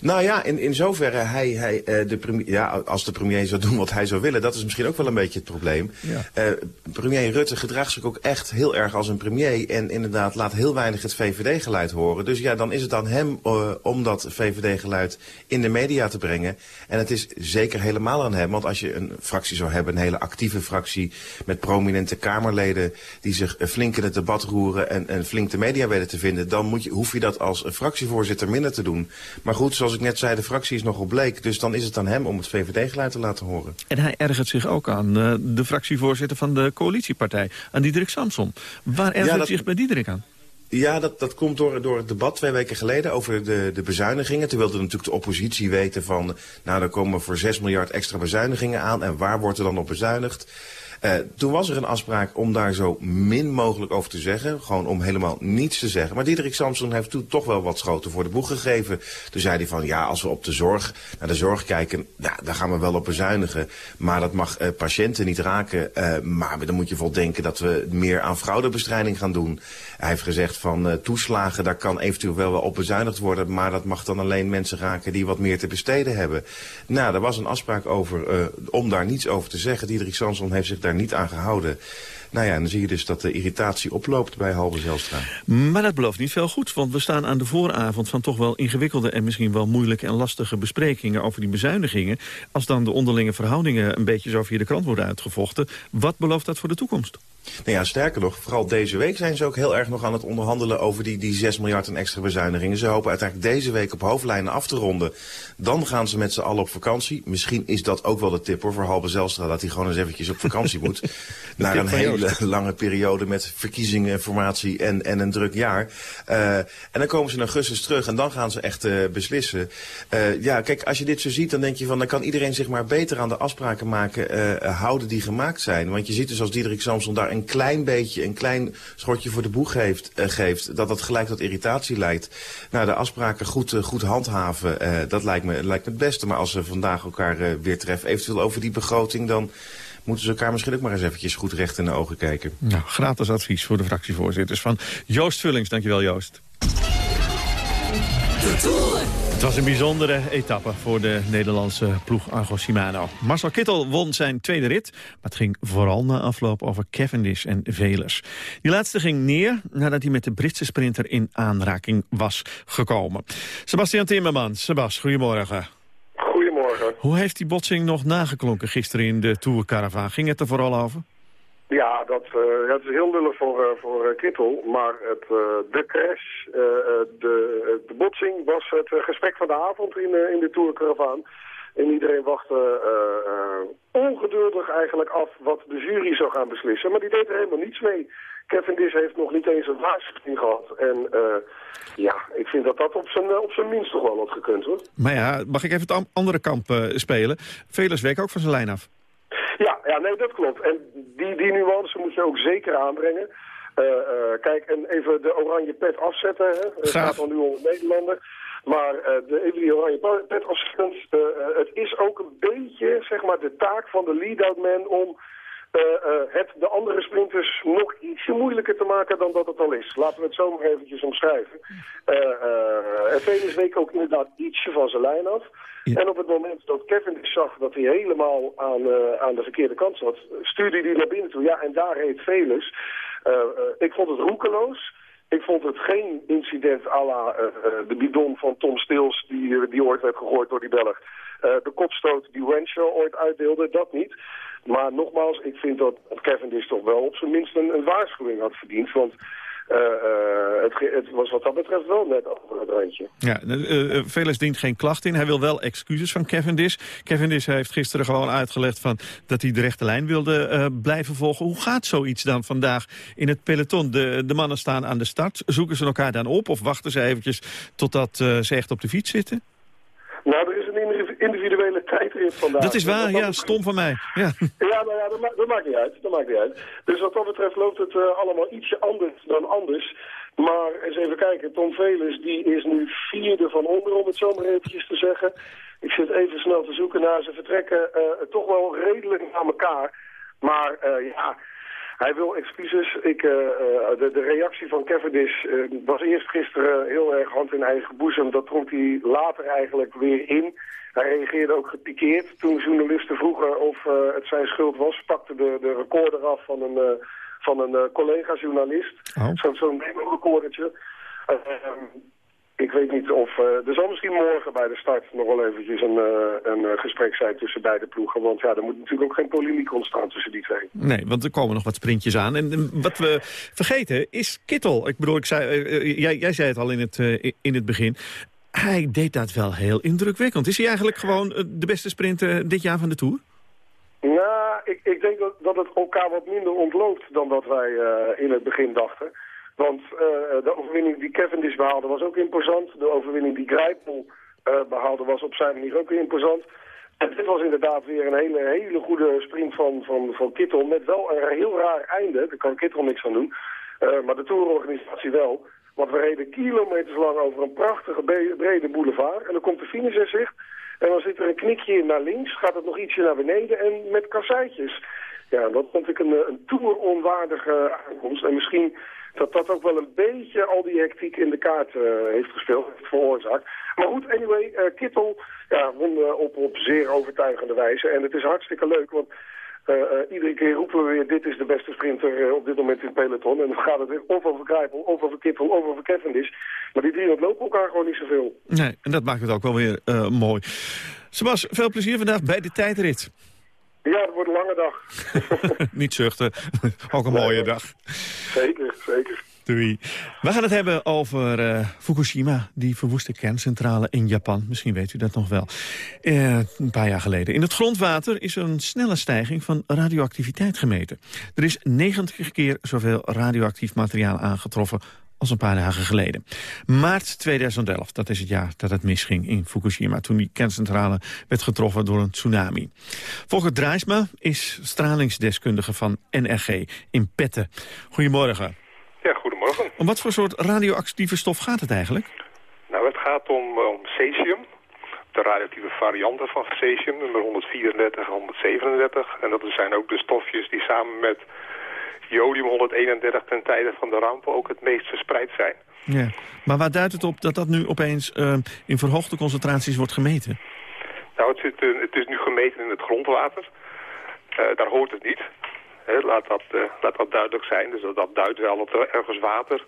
Nou ja, in, in zoverre, hij, hij, uh, de premier, ja, als de premier zou doen wat hij zou willen... dat is misschien ook wel een beetje het probleem. Ja. Uh, premier Rutte gedraagt zich ook echt heel erg als een premier... en inderdaad laat heel weinig het VVD-geluid horen. Dus ja, dan is het aan hem uh, om dat VVD-geluid in de media te brengen. En het is zeker helemaal aan hem. Want als je een fractie zou hebben, een hele actieve fractie... met prominente Kamerleden die zich flink in het debat roeren... en, en flink de media weten te vinden... dan moet je, hoef je dat als fractievoorzitter minder te doen... Maar goed, zoals ik net zei, de fractie is nogal bleek. Dus dan is het aan hem om het VVD-geluid te laten horen.
En hij ergert zich ook aan uh, de fractievoorzitter van de coalitiepartij. Aan Diederik Samson. Waar ergert ja, dat... zich bij Diederik aan?
Ja, dat, dat komt door, door het debat twee weken geleden over de, de bezuinigingen. Toen wilde natuurlijk de oppositie weten van... nou, er komen voor 6 miljard extra bezuinigingen aan... en waar wordt er dan op bezuinigd? Uh, toen was er een afspraak om daar zo min mogelijk over te zeggen. Gewoon om helemaal niets te zeggen. Maar Diederik Samson heeft toen toch wel wat schoten voor de boeg gegeven. Toen zei hij van, ja, als we op de zorg, naar de zorg kijken... Ja, daar gaan we wel op bezuinigen. Maar dat mag uh, patiënten niet raken. Uh, maar dan moet je wel denken dat we meer aan fraudebestrijding gaan doen. Hij heeft gezegd van toeslagen, daar kan eventueel wel, op bezuinigd worden... maar dat mag dan alleen mensen raken die wat meer te besteden hebben. Nou, er was een afspraak over om daar niets over te zeggen. Diederik Samson heeft zich daar niet aan gehouden. Nou ja, en dan zie je dus dat de irritatie oploopt bij Halbe Zelstra.
Maar dat belooft niet veel goed, want we staan aan de vooravond van toch wel ingewikkelde en misschien wel moeilijke en lastige besprekingen over die bezuinigingen. Als dan de onderlinge verhoudingen een beetje zo via de krant worden uitgevochten, wat belooft dat voor de toekomst?
Nou ja, sterker nog, vooral deze week zijn ze ook heel erg nog aan het onderhandelen over die, die 6 miljard en extra bezuinigingen. Ze hopen uiteindelijk deze week op hoofdlijnen af te ronden. Dan gaan ze met z'n allen op vakantie. Misschien is dat ook wel de tip hoor, voor Halbe Zelstra, dat hij gewoon eens eventjes op vakantie moet. Naar een hele lange periode met verkiezingen, formatie en, en een druk jaar. Uh, en dan komen ze in augustus terug en dan gaan ze echt uh, beslissen. Uh, ja, kijk, als je dit zo ziet, dan denk je van, dan kan iedereen zich maar beter aan de afspraken maken, houden die gemaakt zijn. Want je ziet dus als Diederik Samson daar een klein beetje, een klein schotje voor de boeg geeft, uh, geeft dat dat gelijk tot irritatie leidt. Nou, de afspraken goed, uh, goed handhaven, uh, dat lijkt me, lijkt me het beste. Maar als ze vandaag elkaar weer treffen, eventueel over die begroting, dan moeten ze elkaar misschien ook maar eens eventjes goed recht in de ogen kijken.
Nou, gratis advies voor de fractievoorzitters van Joost Vullings. Dankjewel, Joost. Het was een bijzondere etappe voor de Nederlandse ploeg Argo Shimano. Marcel Kittel won zijn tweede rit, maar het ging vooral na afloop over Cavendish en Velers. Die laatste ging neer nadat hij met de Britse sprinter in aanraking was gekomen. Sebastian Timmerman, Sebas, goedemorgen.
Goedemorgen.
Hoe heeft die botsing nog nageklonken gisteren in de Tour Caravan? Ging het er vooral over?
Ja, dat, dat is heel lullig voor, uh, voor uh, Kittel. Maar het, de crash, de, de botsing was het gesprek van de avond in, in de Tour Caravan. En iedereen wachtte ongeduldig eigenlijk af wat de jury zou gaan beslissen. Maar die deed er helemaal niets mee. Kevin Dis heeft nog niet eens een waarschuwing gehad. En ja, ik vind dat dat op zijn, op zijn minst toch wel had gekund hoor.
Maar ja, mag ik even het andere kamp spelen? Velers week ook van zijn lijn af.
Ja, ja, nee, dat klopt. En die, die nuance moet je ook zeker aanbrengen. Uh, uh, kijk, en even de oranje pet afzetten. Hè. Het gaat dan nu om Nederlander. Maar uh, de, even die oranje pet uh, het is ook een beetje zeg maar, de taak van de lead-out man om het de andere sprinters nog ietsje moeilijker te maken dan dat het al is. Laten we het zo maar eventjes omschrijven. Uh, Venus week ook inderdaad ietsje van zijn lijn af. En op het moment dat Kevin zag dat hij helemaal aan, aan de verkeerde kant zat, stuurde hij naar binnen toe. Ja, en daar reed Velus. ik vond het roekeloos. Ik vond het geen incident à la de bidon van Tom Stils die, die ooit werd gegooid door die Belg. de kopstoot die Renshaw ooit uitdeelde, dat niet. Maar nogmaals, ik vind dat Cavendish toch wel op zijn minst een, een waarschuwing had verdiend. Want uh, uh, het, het, was wat dat betreft wel net over het randje.
Ja, uh, Veles dient geen klacht in. Hij wil wel excuses van Cavendish. Cavendish heeft gisteren gewoon uitgelegd van dat hij de rechte lijn wilde blijven volgen. Hoe gaat zoiets dan vandaag in het peloton? De, de mannen staan aan de start. Zoeken ze elkaar dan op of wachten ze eventjes totdat ze echt op de fiets zitten?
Nou, vandaag.
Dat is waar, ja, stom van mij. Ja,
ja nou ja, dat, dat, maakt niet uit. Dat maakt niet uit. Dus wat dat betreft loopt het uh, allemaal ietsje anders dan anders. Maar eens even kijken, Tom Velens die is nu vierde van onder, om het zo maar eventjes te zeggen. Ik zit even snel te zoeken naar ze vertrekken uh, toch wel redelijk naar elkaar. Maar uh, ja, hij wil excuses. Ik, uh, de, de, reactie van Cavendish uh, was eerst gisteren heel erg hand in eigen boezem. Dat trok hij later eigenlijk weer in. Hij reageerde ook gepikeerd. Toen journalisten vroegen of uh, het zijn schuld was, pakte de, de recorder af van een, van een collega-journalist. Oh. Zo'n zo recordertje. Ik weet niet of... Uh, er zal misschien morgen bij de start nog wel eventjes een, uh, een uh, gesprek zijn tussen beide ploegen. Want ja, er moet natuurlijk ook geen polemiek ontstaan tussen die twee.
Nee, want er komen nog wat sprintjes aan. En, wat we vergeten is Kittel. Ik bedoel, ik zei, jij, jij zei het al in het, in het begin. Hij deed dat wel heel indrukwekkend. Is hij eigenlijk gewoon de beste sprinter dit jaar van de Tour?
Nou, ik, ik denk dat, dat het elkaar wat minder ontloopt dan dat wij in het begin dachten. Want uh, de overwinning die Cavendish behaalde was ook imposant. De overwinning die Grijpel uh, behaalde was op zijn manier ook imposant. En dit was inderdaad weer een hele, hele goede sprint van, van, van Kittel. Met wel een heel raar einde. Daar kan Kittel niks aan doen. Uh, maar de tourorganisatie wel. Want we reden kilometers lang over een prachtige brede boulevard. En dan komt de finish in zicht. En dan zit er een knikje naar links. Gaat het nog ietsje naar beneden. En met kasseitjes. Ja, dat vond ik een, een tour-onwaardige aankomst. En misschien dat dat ook wel een beetje al die hectiek in de kaart uh, heeft gespeeld, heeft veroorzaakt. Maar goed, anyway, uh, Kittel ja, won uh, op, op zeer overtuigende wijze. En het is hartstikke leuk, want iedere keer roepen we weer... dit is de beste sprinter op dit moment in het peloton. En dan gaat het of over Grijpel, of over Kittel, of over Cavendish. Maar die drie lopen elkaar gewoon niet zoveel.
Nee, en dat maakt het ook wel weer mooi. Sebas, veel plezier vandaag bij de tijdrit.
Ja, het wordt een lange dag.
Niet zuchten. Ook een mooie dag.
Zeker, zeker.
Doei. We gaan het hebben over uh, Fukushima, die verwoeste kerncentrale in Japan. Misschien weet u dat nog wel. Uh, een paar jaar geleden. In het grondwater is er een snelle stijging van radioactiviteit gemeten. Er is 90 keer zoveel radioactief materiaal aangetroffen als een paar dagen geleden. Maart 2011, dat is het jaar dat het misging in Fukushima... toen die kerncentrale werd getroffen door een tsunami. Volker Draaisma is stralingsdeskundige van NRG in Petten. Goedemorgen.
Ja, goedemorgen.
Om wat voor soort radioactieve stof gaat het eigenlijk?
Nou, het gaat om, om cesium. De radioactieve varianten van cesium, nummer 134 en 137. En dat zijn ook de stofjes die samen met jodium-131 ten tijde van de rampen ook het meest verspreid zijn.
Ja. Maar waar duidt het op dat dat nu opeens uh, in verhoogde concentraties wordt gemeten?
Nou, het, zit, uh, het is nu gemeten in het grondwater. Uh, daar hoort het niet. laat, dat, laat dat duidelijk zijn. Dus dat, dat duidt wel dat er ergens water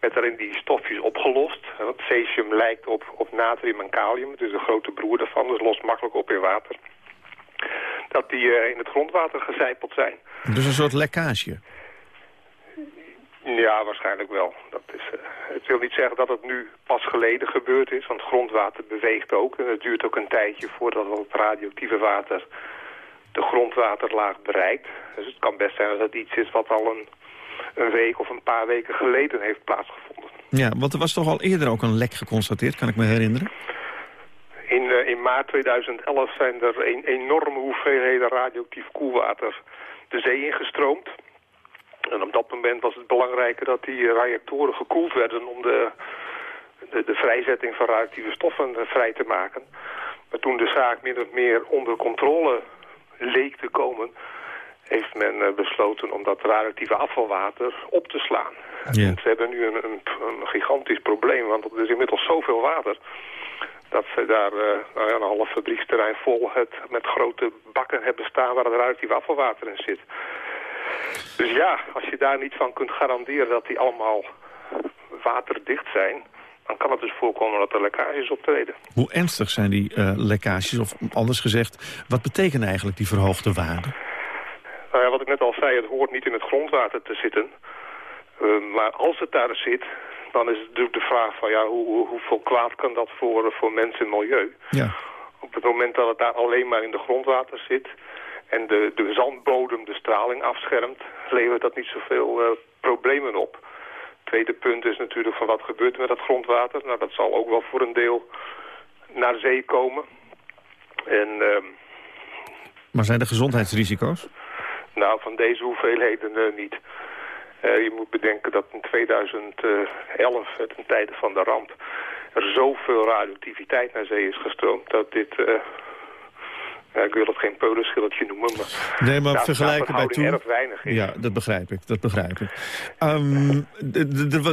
met daarin die stofjes opgelost. Want cesium lijkt op, op natrium en kalium. Het is de grote broer daarvan, dus lost makkelijk op in water. Dat die in het grondwater gezijpeld zijn.
Dus een soort lekkage?
Ja, waarschijnlijk wel. Dat is, uh, het wil niet zeggen dat het nu pas geleden gebeurd is, want grondwater beweegt ook. En het duurt ook een tijdje voordat het radioactieve water de grondwaterlaag bereikt. Dus het kan best zijn dat het iets is wat al een, een week of een paar weken geleden heeft plaatsgevonden.
Ja, want er was toch al eerder ook een lek geconstateerd, kan ik me herinneren?
In, uh, in maart 2011 zijn er een enorme hoeveelheden radioactief koelwater de zee ingestroomd. En op dat moment was het belangrijker dat die reactoren gekoeld werden om de, de, de vrijzetting van radioactieve stoffen vrij te maken. Maar toen de zaak min of meer onder controle leek te komen... heeft men besloten om dat radioactieve afvalwater op te slaan.
Ja.
Ze hebben nu een, een, een gigantisch probleem, want er is inmiddels zoveel water dat ze daar uh, nou ja, een half fabrieksterrein vol het, met grote bakken hebben staan waar het radioactief afvalwater in zit. Dus ja, als je daar niet van kunt garanderen dat die allemaal waterdicht zijn, dan kan het dus voorkomen dat er lekkages optreden.
Hoe ernstig zijn die uh, lekkages? Of anders gezegd, wat betekenen eigenlijk die verhoogde waarden?
Nou ja, wat ik net al zei, het hoort niet in het grondwater te zitten. Uh, maar als het daar zit, dan is het natuurlijk de vraag van ja, hoe, hoe, hoeveel kwaad kan dat voor, voor mensen en milieu?
Ja.
Op het moment dat het daar alleen maar in de grondwater zit en de, de zandbodem de straling afschermt, levert dat niet zoveel uh, problemen op. Tweede punt is natuurlijk van wat gebeurt er met dat grondwater. Nou, dat zal ook wel voor een deel naar zee komen. En, uh,
maar zijn er gezondheidsrisico's?
Nou, van deze hoeveelheden uh, niet. Uh, je moet bedenken dat in 2011, ten tijde van de ramp, er zoveel radioactiviteit naar zee is gestroomd dat dit... Ja, ik wil het geen peulenschilletje noemen, maar...
Nee, maar vergelijken bij toen...
erg weinig is.
Ja, dat begrijp ik, dat begrijp ik. Um,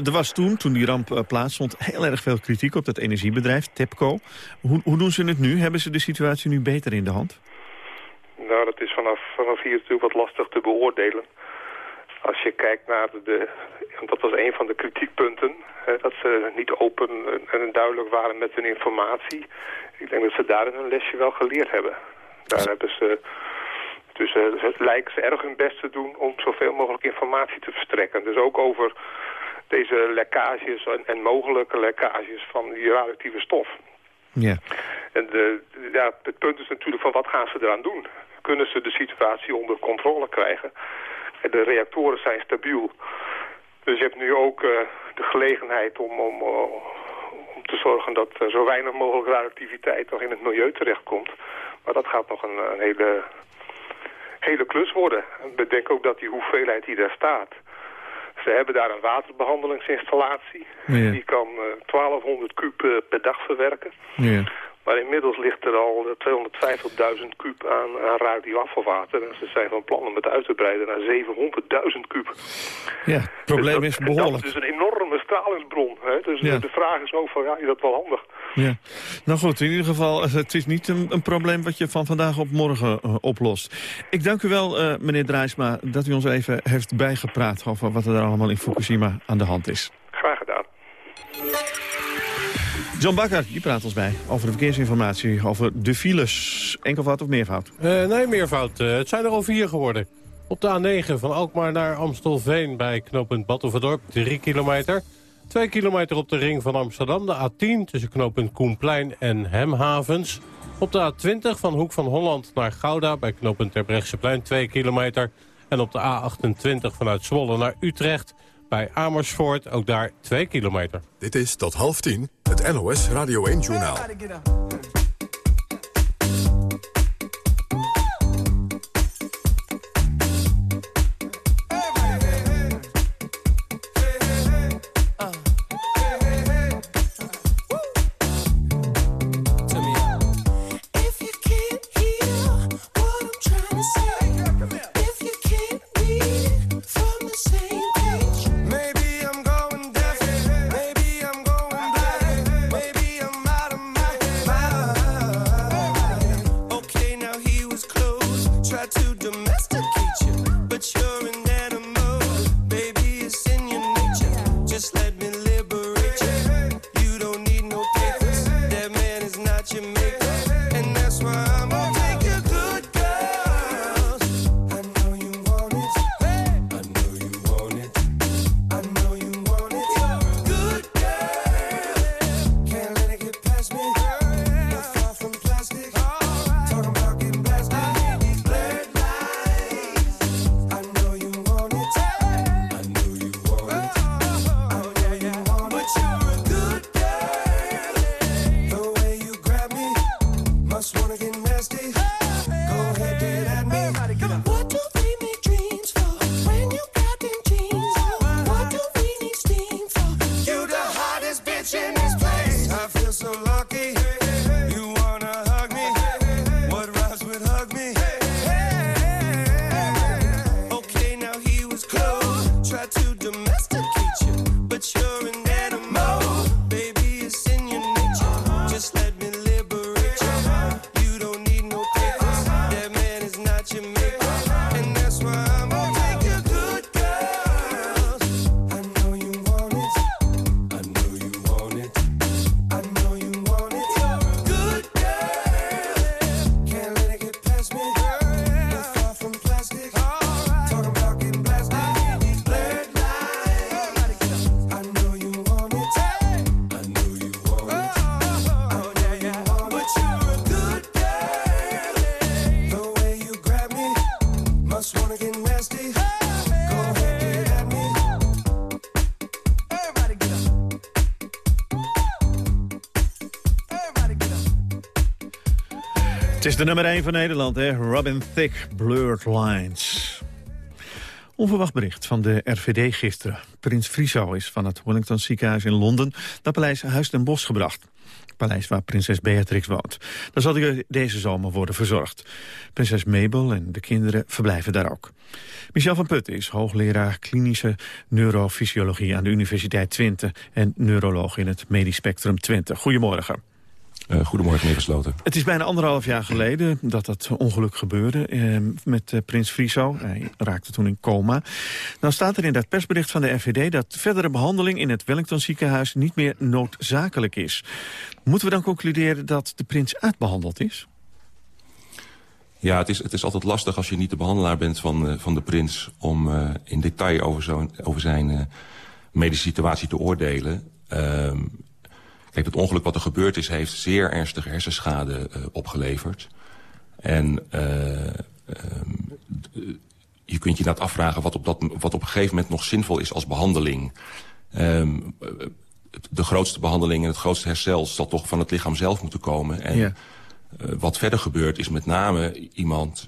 er was toen, toen die ramp uh, plaatsvond, heel erg veel kritiek op dat energiebedrijf, TEPCO. Hoe, hoe doen ze het nu? Hebben ze de situatie nu beter in de hand?
Nou, dat is vanaf, vanaf hier natuurlijk wat lastig te beoordelen. Als je kijkt naar de, want dat was een van de kritiekpunten, hè, dat ze niet open en duidelijk waren met hun informatie. Ik denk dat ze daarin hun lesje wel geleerd hebben. Daar hebben ze, dus uh, het lijkt ze erg hun best te doen om zoveel mogelijk informatie te verstrekken. Dus ook over deze lekkages en, en mogelijke lekkages van die radioactieve stof.
Ja.
En de, ja, het punt is natuurlijk van wat gaan ze eraan doen? Kunnen ze de situatie onder controle krijgen? De reactoren zijn stabiel. Dus je hebt nu ook uh, de gelegenheid om, om, uh, om te zorgen dat uh, zo weinig mogelijk radioactiviteit nog in het milieu terechtkomt. Maar dat gaat nog een, een hele, hele klus worden. En bedenk ook dat die hoeveelheid die daar staat... Ze hebben daar een waterbehandelingsinstallatie.
Ja.
Die kan 1200 kub per dag verwerken.
Ja.
Maar inmiddels ligt er al 250.000 kub aan, aan radioafvalwater. En ze zijn van plan om het uit te breiden naar 700.000 kub.
Ja, het probleem
dus
is behoorlijk.
Dat is dus een enorme stralingsbron. Hè? Dus
Ja.
de vraag is ook van, ja, is dat wel handig?
Ja. Nou goed, in ieder geval, het is niet een, een probleem wat je van vandaag op morgen uh, oplost. Ik dank u wel, uh, meneer Drijsma, dat u ons even heeft bijgepraat over wat er allemaal in Fukushima aan de hand is. John Bakker, die praat ons bij over de verkeersinformatie, over de files. Enkelvoud of meervoud?
Uh, nee, meervoud. Uh, het zijn er al vier geworden. Op de A9 van Alkmaar naar Amstelveen bij knooppunt Battenverdorp, 3 kilometer. 2 kilometer op de ring van Amsterdam, de A10 tussen knooppunt Koenplein en Hemhavens. Op de A20 van Hoek van Holland naar Gouda bij knooppunt Terbrechtseplein, 2 kilometer. En op de A28 vanuit Zwolle naar Utrecht bij Amersfoort, ook daar 2 kilometer.
Dit is tot half tien het NOS Radio 1-journaal.
De nummer 1 van Nederland, hè? Robin Thicke, Blurred Lines. Onverwacht bericht van de RVD gisteren. Prins Friso is van het Wellington ziekenhuis in Londen... naar paleis Huis ten Bosch gebracht. Paleis waar prinses Beatrix woont. Daar zal hij deze zomer worden verzorgd. Prinses Mabel en de kinderen verblijven daar ook. Michel van Putten is hoogleraar klinische neurofysiologie... aan de Universiteit Twente en neuroloog in het Medisch Spectrum Twente. Goedemorgen.
Uh, goedemorgen, meneer Gesloten.
Het is bijna anderhalf jaar geleden dat dat ongeluk gebeurde eh, met eh, prins Friso. Hij raakte toen in coma. Dan staat er in dat persbericht van de RVD dat verdere behandeling in het Wellington ziekenhuis niet meer noodzakelijk is. Moeten we dan concluderen dat de prins uitbehandeld is?
Ja, het is, het is altijd lastig als je niet de behandelaar bent van, van de prins... om uh, in detail over, zo, over zijn uh, medische situatie te oordelen. Ehm, Kijk, het ongeluk wat er gebeurd is, heeft zeer ernstige hersenschade uh, opgeleverd. En uh, um, je kunt je inderdaad afvragen wat op, dat, wat op een gegeven moment nog zinvol is als behandeling. Um, de grootste behandeling en het grootste herstel zal toch van het lichaam zelf moeten komen. En ja. uh, wat verder gebeurt is met name iemand...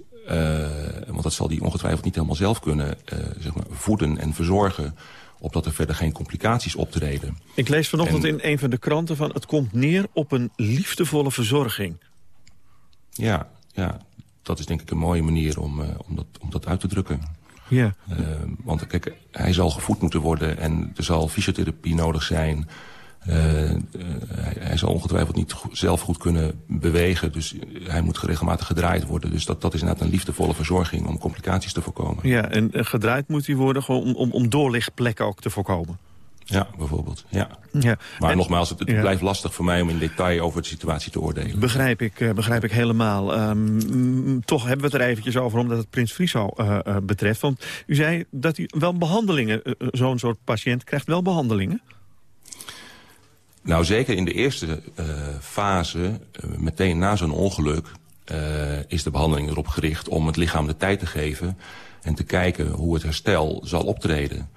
want dat zal die ongetwijfeld niet helemaal zelf kunnen zeg maar, voeden en verzorgen opdat er verder geen complicaties optreden.
Ik lees vanochtend en, in een van de kranten van... het komt neer op een liefdevolle verzorging.
Ja, ja dat is denk ik een mooie manier om, uh, om, dat, om dat uit te drukken.
Ja.
Uh, want kijk, hij zal gevoed moeten worden en er zal fysiotherapie nodig zijn... Uh, hij, hij, zal ongetwijfeld niet go zelf goed kunnen bewegen. Dus hij moet regelmatig gedraaid worden. Dus dat, dat is inderdaad een liefdevolle verzorging om complicaties te voorkomen.
Ja, en gedraaid moet hij worden gewoon om, om, om doorlichtplekken ook te voorkomen.
Ja, bijvoorbeeld. Ja.
Ja.
Maar
en,
nogmaals, het, het ja. blijft lastig voor mij om in detail over de situatie te oordelen.
Begrijp ik, begrijp ik helemaal. Um, toch hebben we het er eventjes over omdat het Prins Friso uh, uh, betreft. Want u zei dat hij wel behandelingen, zo'n soort patiënt krijgt wel behandelingen.
Nou, zeker in de eerste uh, fase, uh, meteen na zo'n ongeluk... Uh, is de behandeling erop gericht om het lichaam de tijd te geven... en te kijken hoe het herstel zal optreden.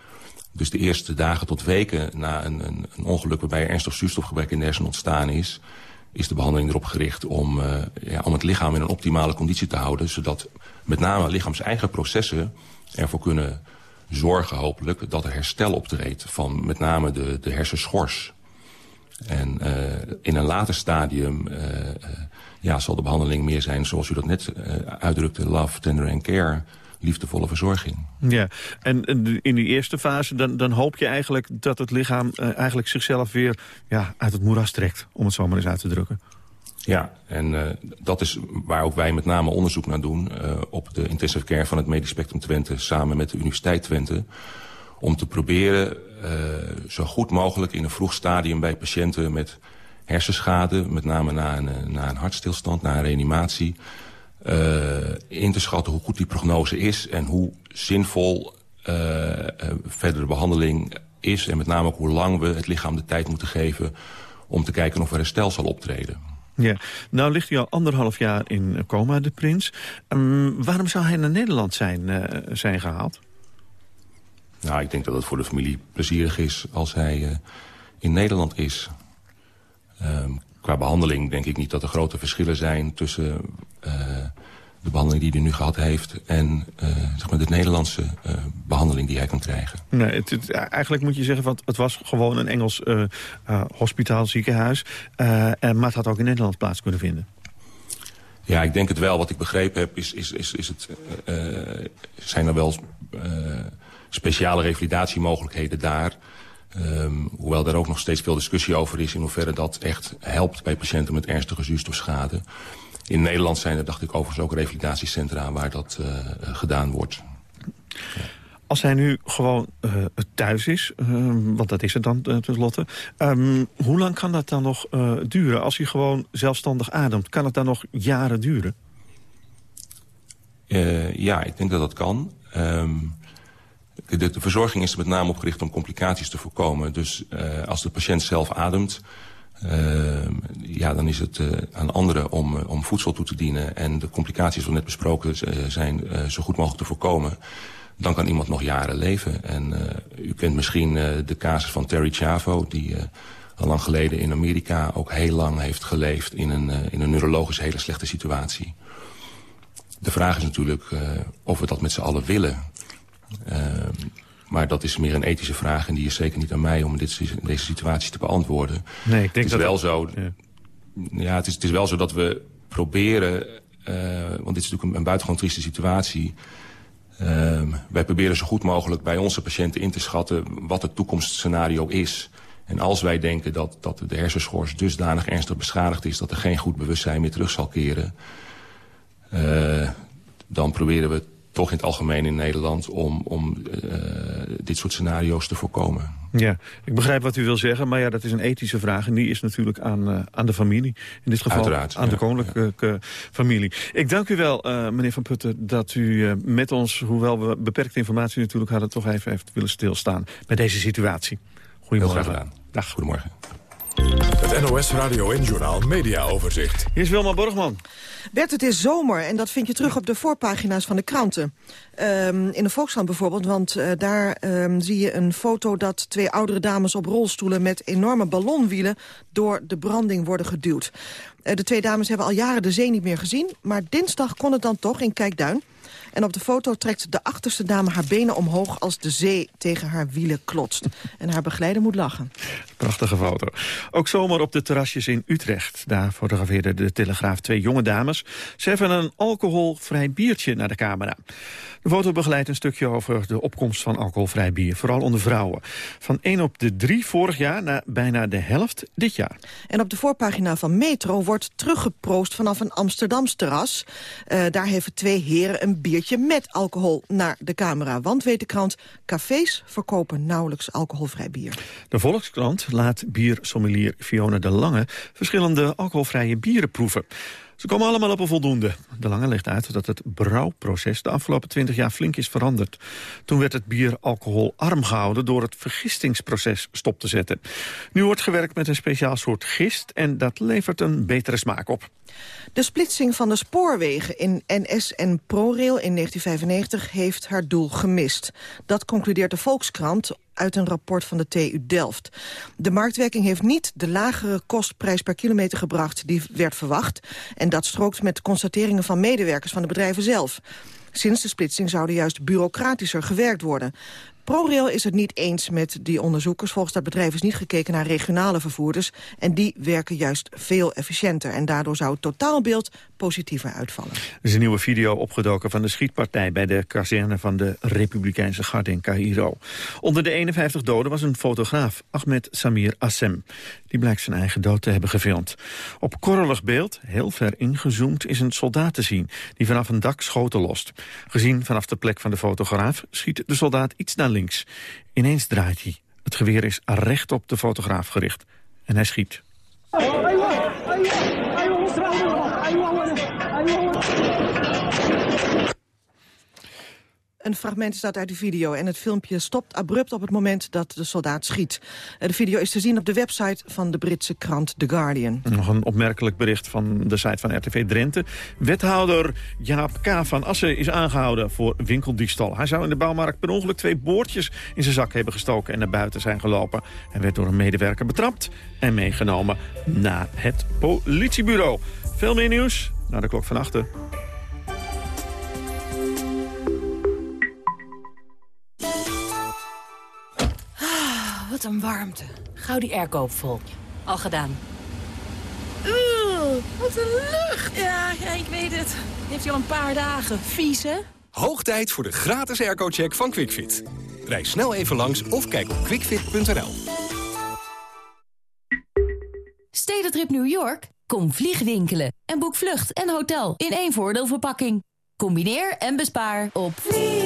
Dus de eerste dagen tot weken na een, een, een ongeluk... waarbij er ernstig zuurstofgebrek in de hersenen ontstaan is... is de behandeling erop gericht om, ja, om het lichaam in een optimale conditie te houden... zodat met name lichaams eigen processen ervoor kunnen zorgen hopelijk... dat er herstel optreedt van met name de, de hersenschors... En uh, in een later stadium uh, uh, ja, zal de behandeling meer zijn zoals u dat net uitdrukte. Love, tender and care, liefdevolle verzorging.
Ja, en in die eerste fase dan, dan hoop je eigenlijk dat het lichaam eigenlijk zichzelf weer ja, uit het moeras trekt. Om het zo maar eens uit te drukken.
Ja, en dat is waar ook wij met name onderzoek naar doen op de intensive care van het Medisch Spectrum Twente samen met de Universiteit Twente. Om te proberen uh, zo goed mogelijk in een vroeg stadium bij patiënten met hersenschade, met name na een, na een hartstilstand, na een reanimatie, uh, in te schatten hoe goed die prognose is en hoe zinvol verdere behandeling is en met name ook hoe lang we het lichaam de tijd moeten geven om te kijken of er herstel zal optreden.
Ja, nou ligt hij al anderhalf jaar in coma, de prins. Um, waarom zou hij naar Nederland zijn, zijn gehaald?
Nou, ik denk dat het voor de familie plezierig is als hij uh, in Nederland is. Um, qua behandeling denk ik niet dat er grote verschillen zijn tussen uh, de behandeling die hij nu gehad heeft... en uh, zeg maar de Nederlandse uh, behandeling die hij kan krijgen.
Nee, het, het, eigenlijk moet je zeggen, want het was gewoon een Engels hospitaal, ziekenhuis... Uh, maar het had ook in Nederland plaats kunnen vinden.
Ja, ik denk het wel. Wat ik begrepen heb, is, is, is, is het, zijn er wel speciale revalidatiemogelijkheden daar. Um, hoewel daar ook nog steeds veel discussie over is... in hoeverre dat echt helpt bij patiënten met ernstige zuurstofschade. In Nederland zijn er, dacht ik, overigens ook revalidatiecentra... waar dat uh, gedaan wordt.
Ja. Als hij nu gewoon uh, thuis is, uh, want dat is het dan uh, tenslotte... Um, hoe lang kan dat dan nog duren? Als hij gewoon zelfstandig ademt, kan het dan nog jaren duren?
ja, ik denk dat dat kan. Um, de, de, verzorging is er met name opgericht om complicaties te voorkomen. Dus als de patiënt zelf ademt... Ehm, ja, dan is het aan anderen om, om voedsel toe te dienen... en de complicaties, zoals net besproken zijn, zo goed mogelijk te voorkomen dan kan iemand nog jaren leven. En u kent misschien de casus van Terry Chavo... die al lang geleden in Amerika ook heel lang heeft geleefd... in een, in een neurologisch hele slechte situatie. De vraag is natuurlijk of we dat met z'n allen willen. Ehm, maar dat is meer een ethische vraag... en die is zeker niet aan mij om dit, deze situatie te beantwoorden.
Nee, ik denk
het is
dat
wel zo. Ja, ja het, is, het is wel zo dat we proberen... want dit is natuurlijk een, een buitengewoon trieste situatie... Uh, wij proberen zo goed mogelijk bij onze patiënten in te schatten wat het toekomstscenario is. En als wij denken dat, dat de hersenschors dusdanig ernstig beschadigd is... dat er geen goed bewustzijn meer terug zal keren... Uh, dan proberen we toch in het algemeen in Nederland... om, om uh, dit soort scenario's te voorkomen.
Ja, ik begrijp wat u wil zeggen, maar ja, dat is een ethische vraag... en die is natuurlijk aan, uh, aan de familie. In dit geval
Uiteraard,
aan
ja,
de koninklijke ja. familie. Ik dank u wel, uh, meneer Van Putten, dat u met ons... hoewel we beperkte informatie natuurlijk hadden... toch even heeft willen stilstaan bij deze situatie. Goedemorgen. Dag.
Goedemorgen.
Het NOS Radio en Journaal Media Overzicht.
Hier is Wilma Borgman.
Bert, het is zomer en dat vind je terug op de voorpagina's van de kranten. Um, in de Volkskrant bijvoorbeeld, want uh, daar um, zie je een foto... dat twee oudere dames op rolstoelen met enorme ballonwielen... door de branding worden geduwd. Uh, de twee dames hebben al jaren de zee niet meer gezien... maar dinsdag kon het dan toch in Kijkduin. En op de foto trekt de achterste dame haar benen omhoog... als de zee tegen haar wielen klotst. En haar begeleider moet lachen.
Prachtige foto. Ook zomer op de terrasjes in Utrecht. Daar fotografeerde de Telegraaf twee jonge dames. Ze hebben een alcoholvrij biertje naar de camera. De foto begeleidt een stukje over de opkomst van alcoholvrij bier. Vooral onder vrouwen. Van 1 op de 3 vorig jaar naar bijna de helft dit jaar.
En op de voorpagina van Metro wordt teruggeproost vanaf een Amsterdams terras. Uh, daar hebben twee heren een biertje met alcohol naar de camera. Want, weet de krant, cafés verkopen nauwelijks alcoholvrij bier.
De Volkskrant laat biersommelier Fiona de Lange... verschillende alcoholvrije bieren proeven. Ze komen allemaal op een voldoende. De Lange legt uit dat het brouwproces de afgelopen 20 jaar flink is veranderd. Toen werd het bier alcoholarm gehouden door het vergistingsproces stop te zetten. Nu wordt gewerkt met een speciaal soort gist en dat levert een betere smaak op.
De splitsing van de spoorwegen in NS en ProRail in 1995 heeft haar doel gemist. Dat concludeert de Volkskrant uit een rapport van de TU Delft. De marktwerking heeft niet de lagere kostprijs per kilometer gebracht die werd verwacht. En dat strookt met constateringen van medewerkers van de bedrijven zelf. Sinds de splitsing zou er juist bureaucratischer gewerkt worden. ProRail is het niet eens met die onderzoekers. Volgens dat bedrijf is niet gekeken naar regionale vervoerders. En die werken juist veel efficiënter. En daardoor zou het totaalbeeld positiever uitvallen.
Er is een nieuwe video opgedoken van de schietpartij... bij de kazerne van de Republikeinse Garde in Cairo. Onder de 51 doden was een fotograaf, Ahmed Samir Assem. Die blijkt zijn eigen dood te hebben gefilmd. Op korrelig beeld, heel ver ingezoomd, is een soldaat te zien... die vanaf een dak schoten lost. Gezien vanaf de plek van de fotograaf schiet de soldaat iets naar links. Ineens draait hij. Het geweer is recht op de fotograaf gericht. En hij schiet.
Een fragment staat uit de video en het filmpje stopt abrupt op het moment dat de soldaat schiet. De video is te zien op de website van de Britse krant The Guardian.
Nog een opmerkelijk bericht van de site van RTV Drenthe. Wethouder Jaap K. van Assen is aangehouden voor winkeldiefstal. Hij zou in de bouwmarkt per ongeluk twee boordjes in zijn zak hebben gestoken en naar buiten zijn gelopen. Hij werd door een medewerker betrapt en meegenomen naar het politiebureau. Veel meer nieuws naar de klok van achter.
Wat een warmte. Gauw die airco op vol. Al gedaan.
Oeh, wat een lucht.
Ja, ja, ik weet het. Heeft hij al een paar dagen. Vies, hè?
Hoog tijd voor de gratis airco-check van QuickFit. Rij snel even langs of kijk op quickfit.nl.
Stedentrip New York? Kom vliegwinkelen en boek vlucht en hotel in één voordeelverpakking. Combineer en bespaar op
Vliegwinkel.nl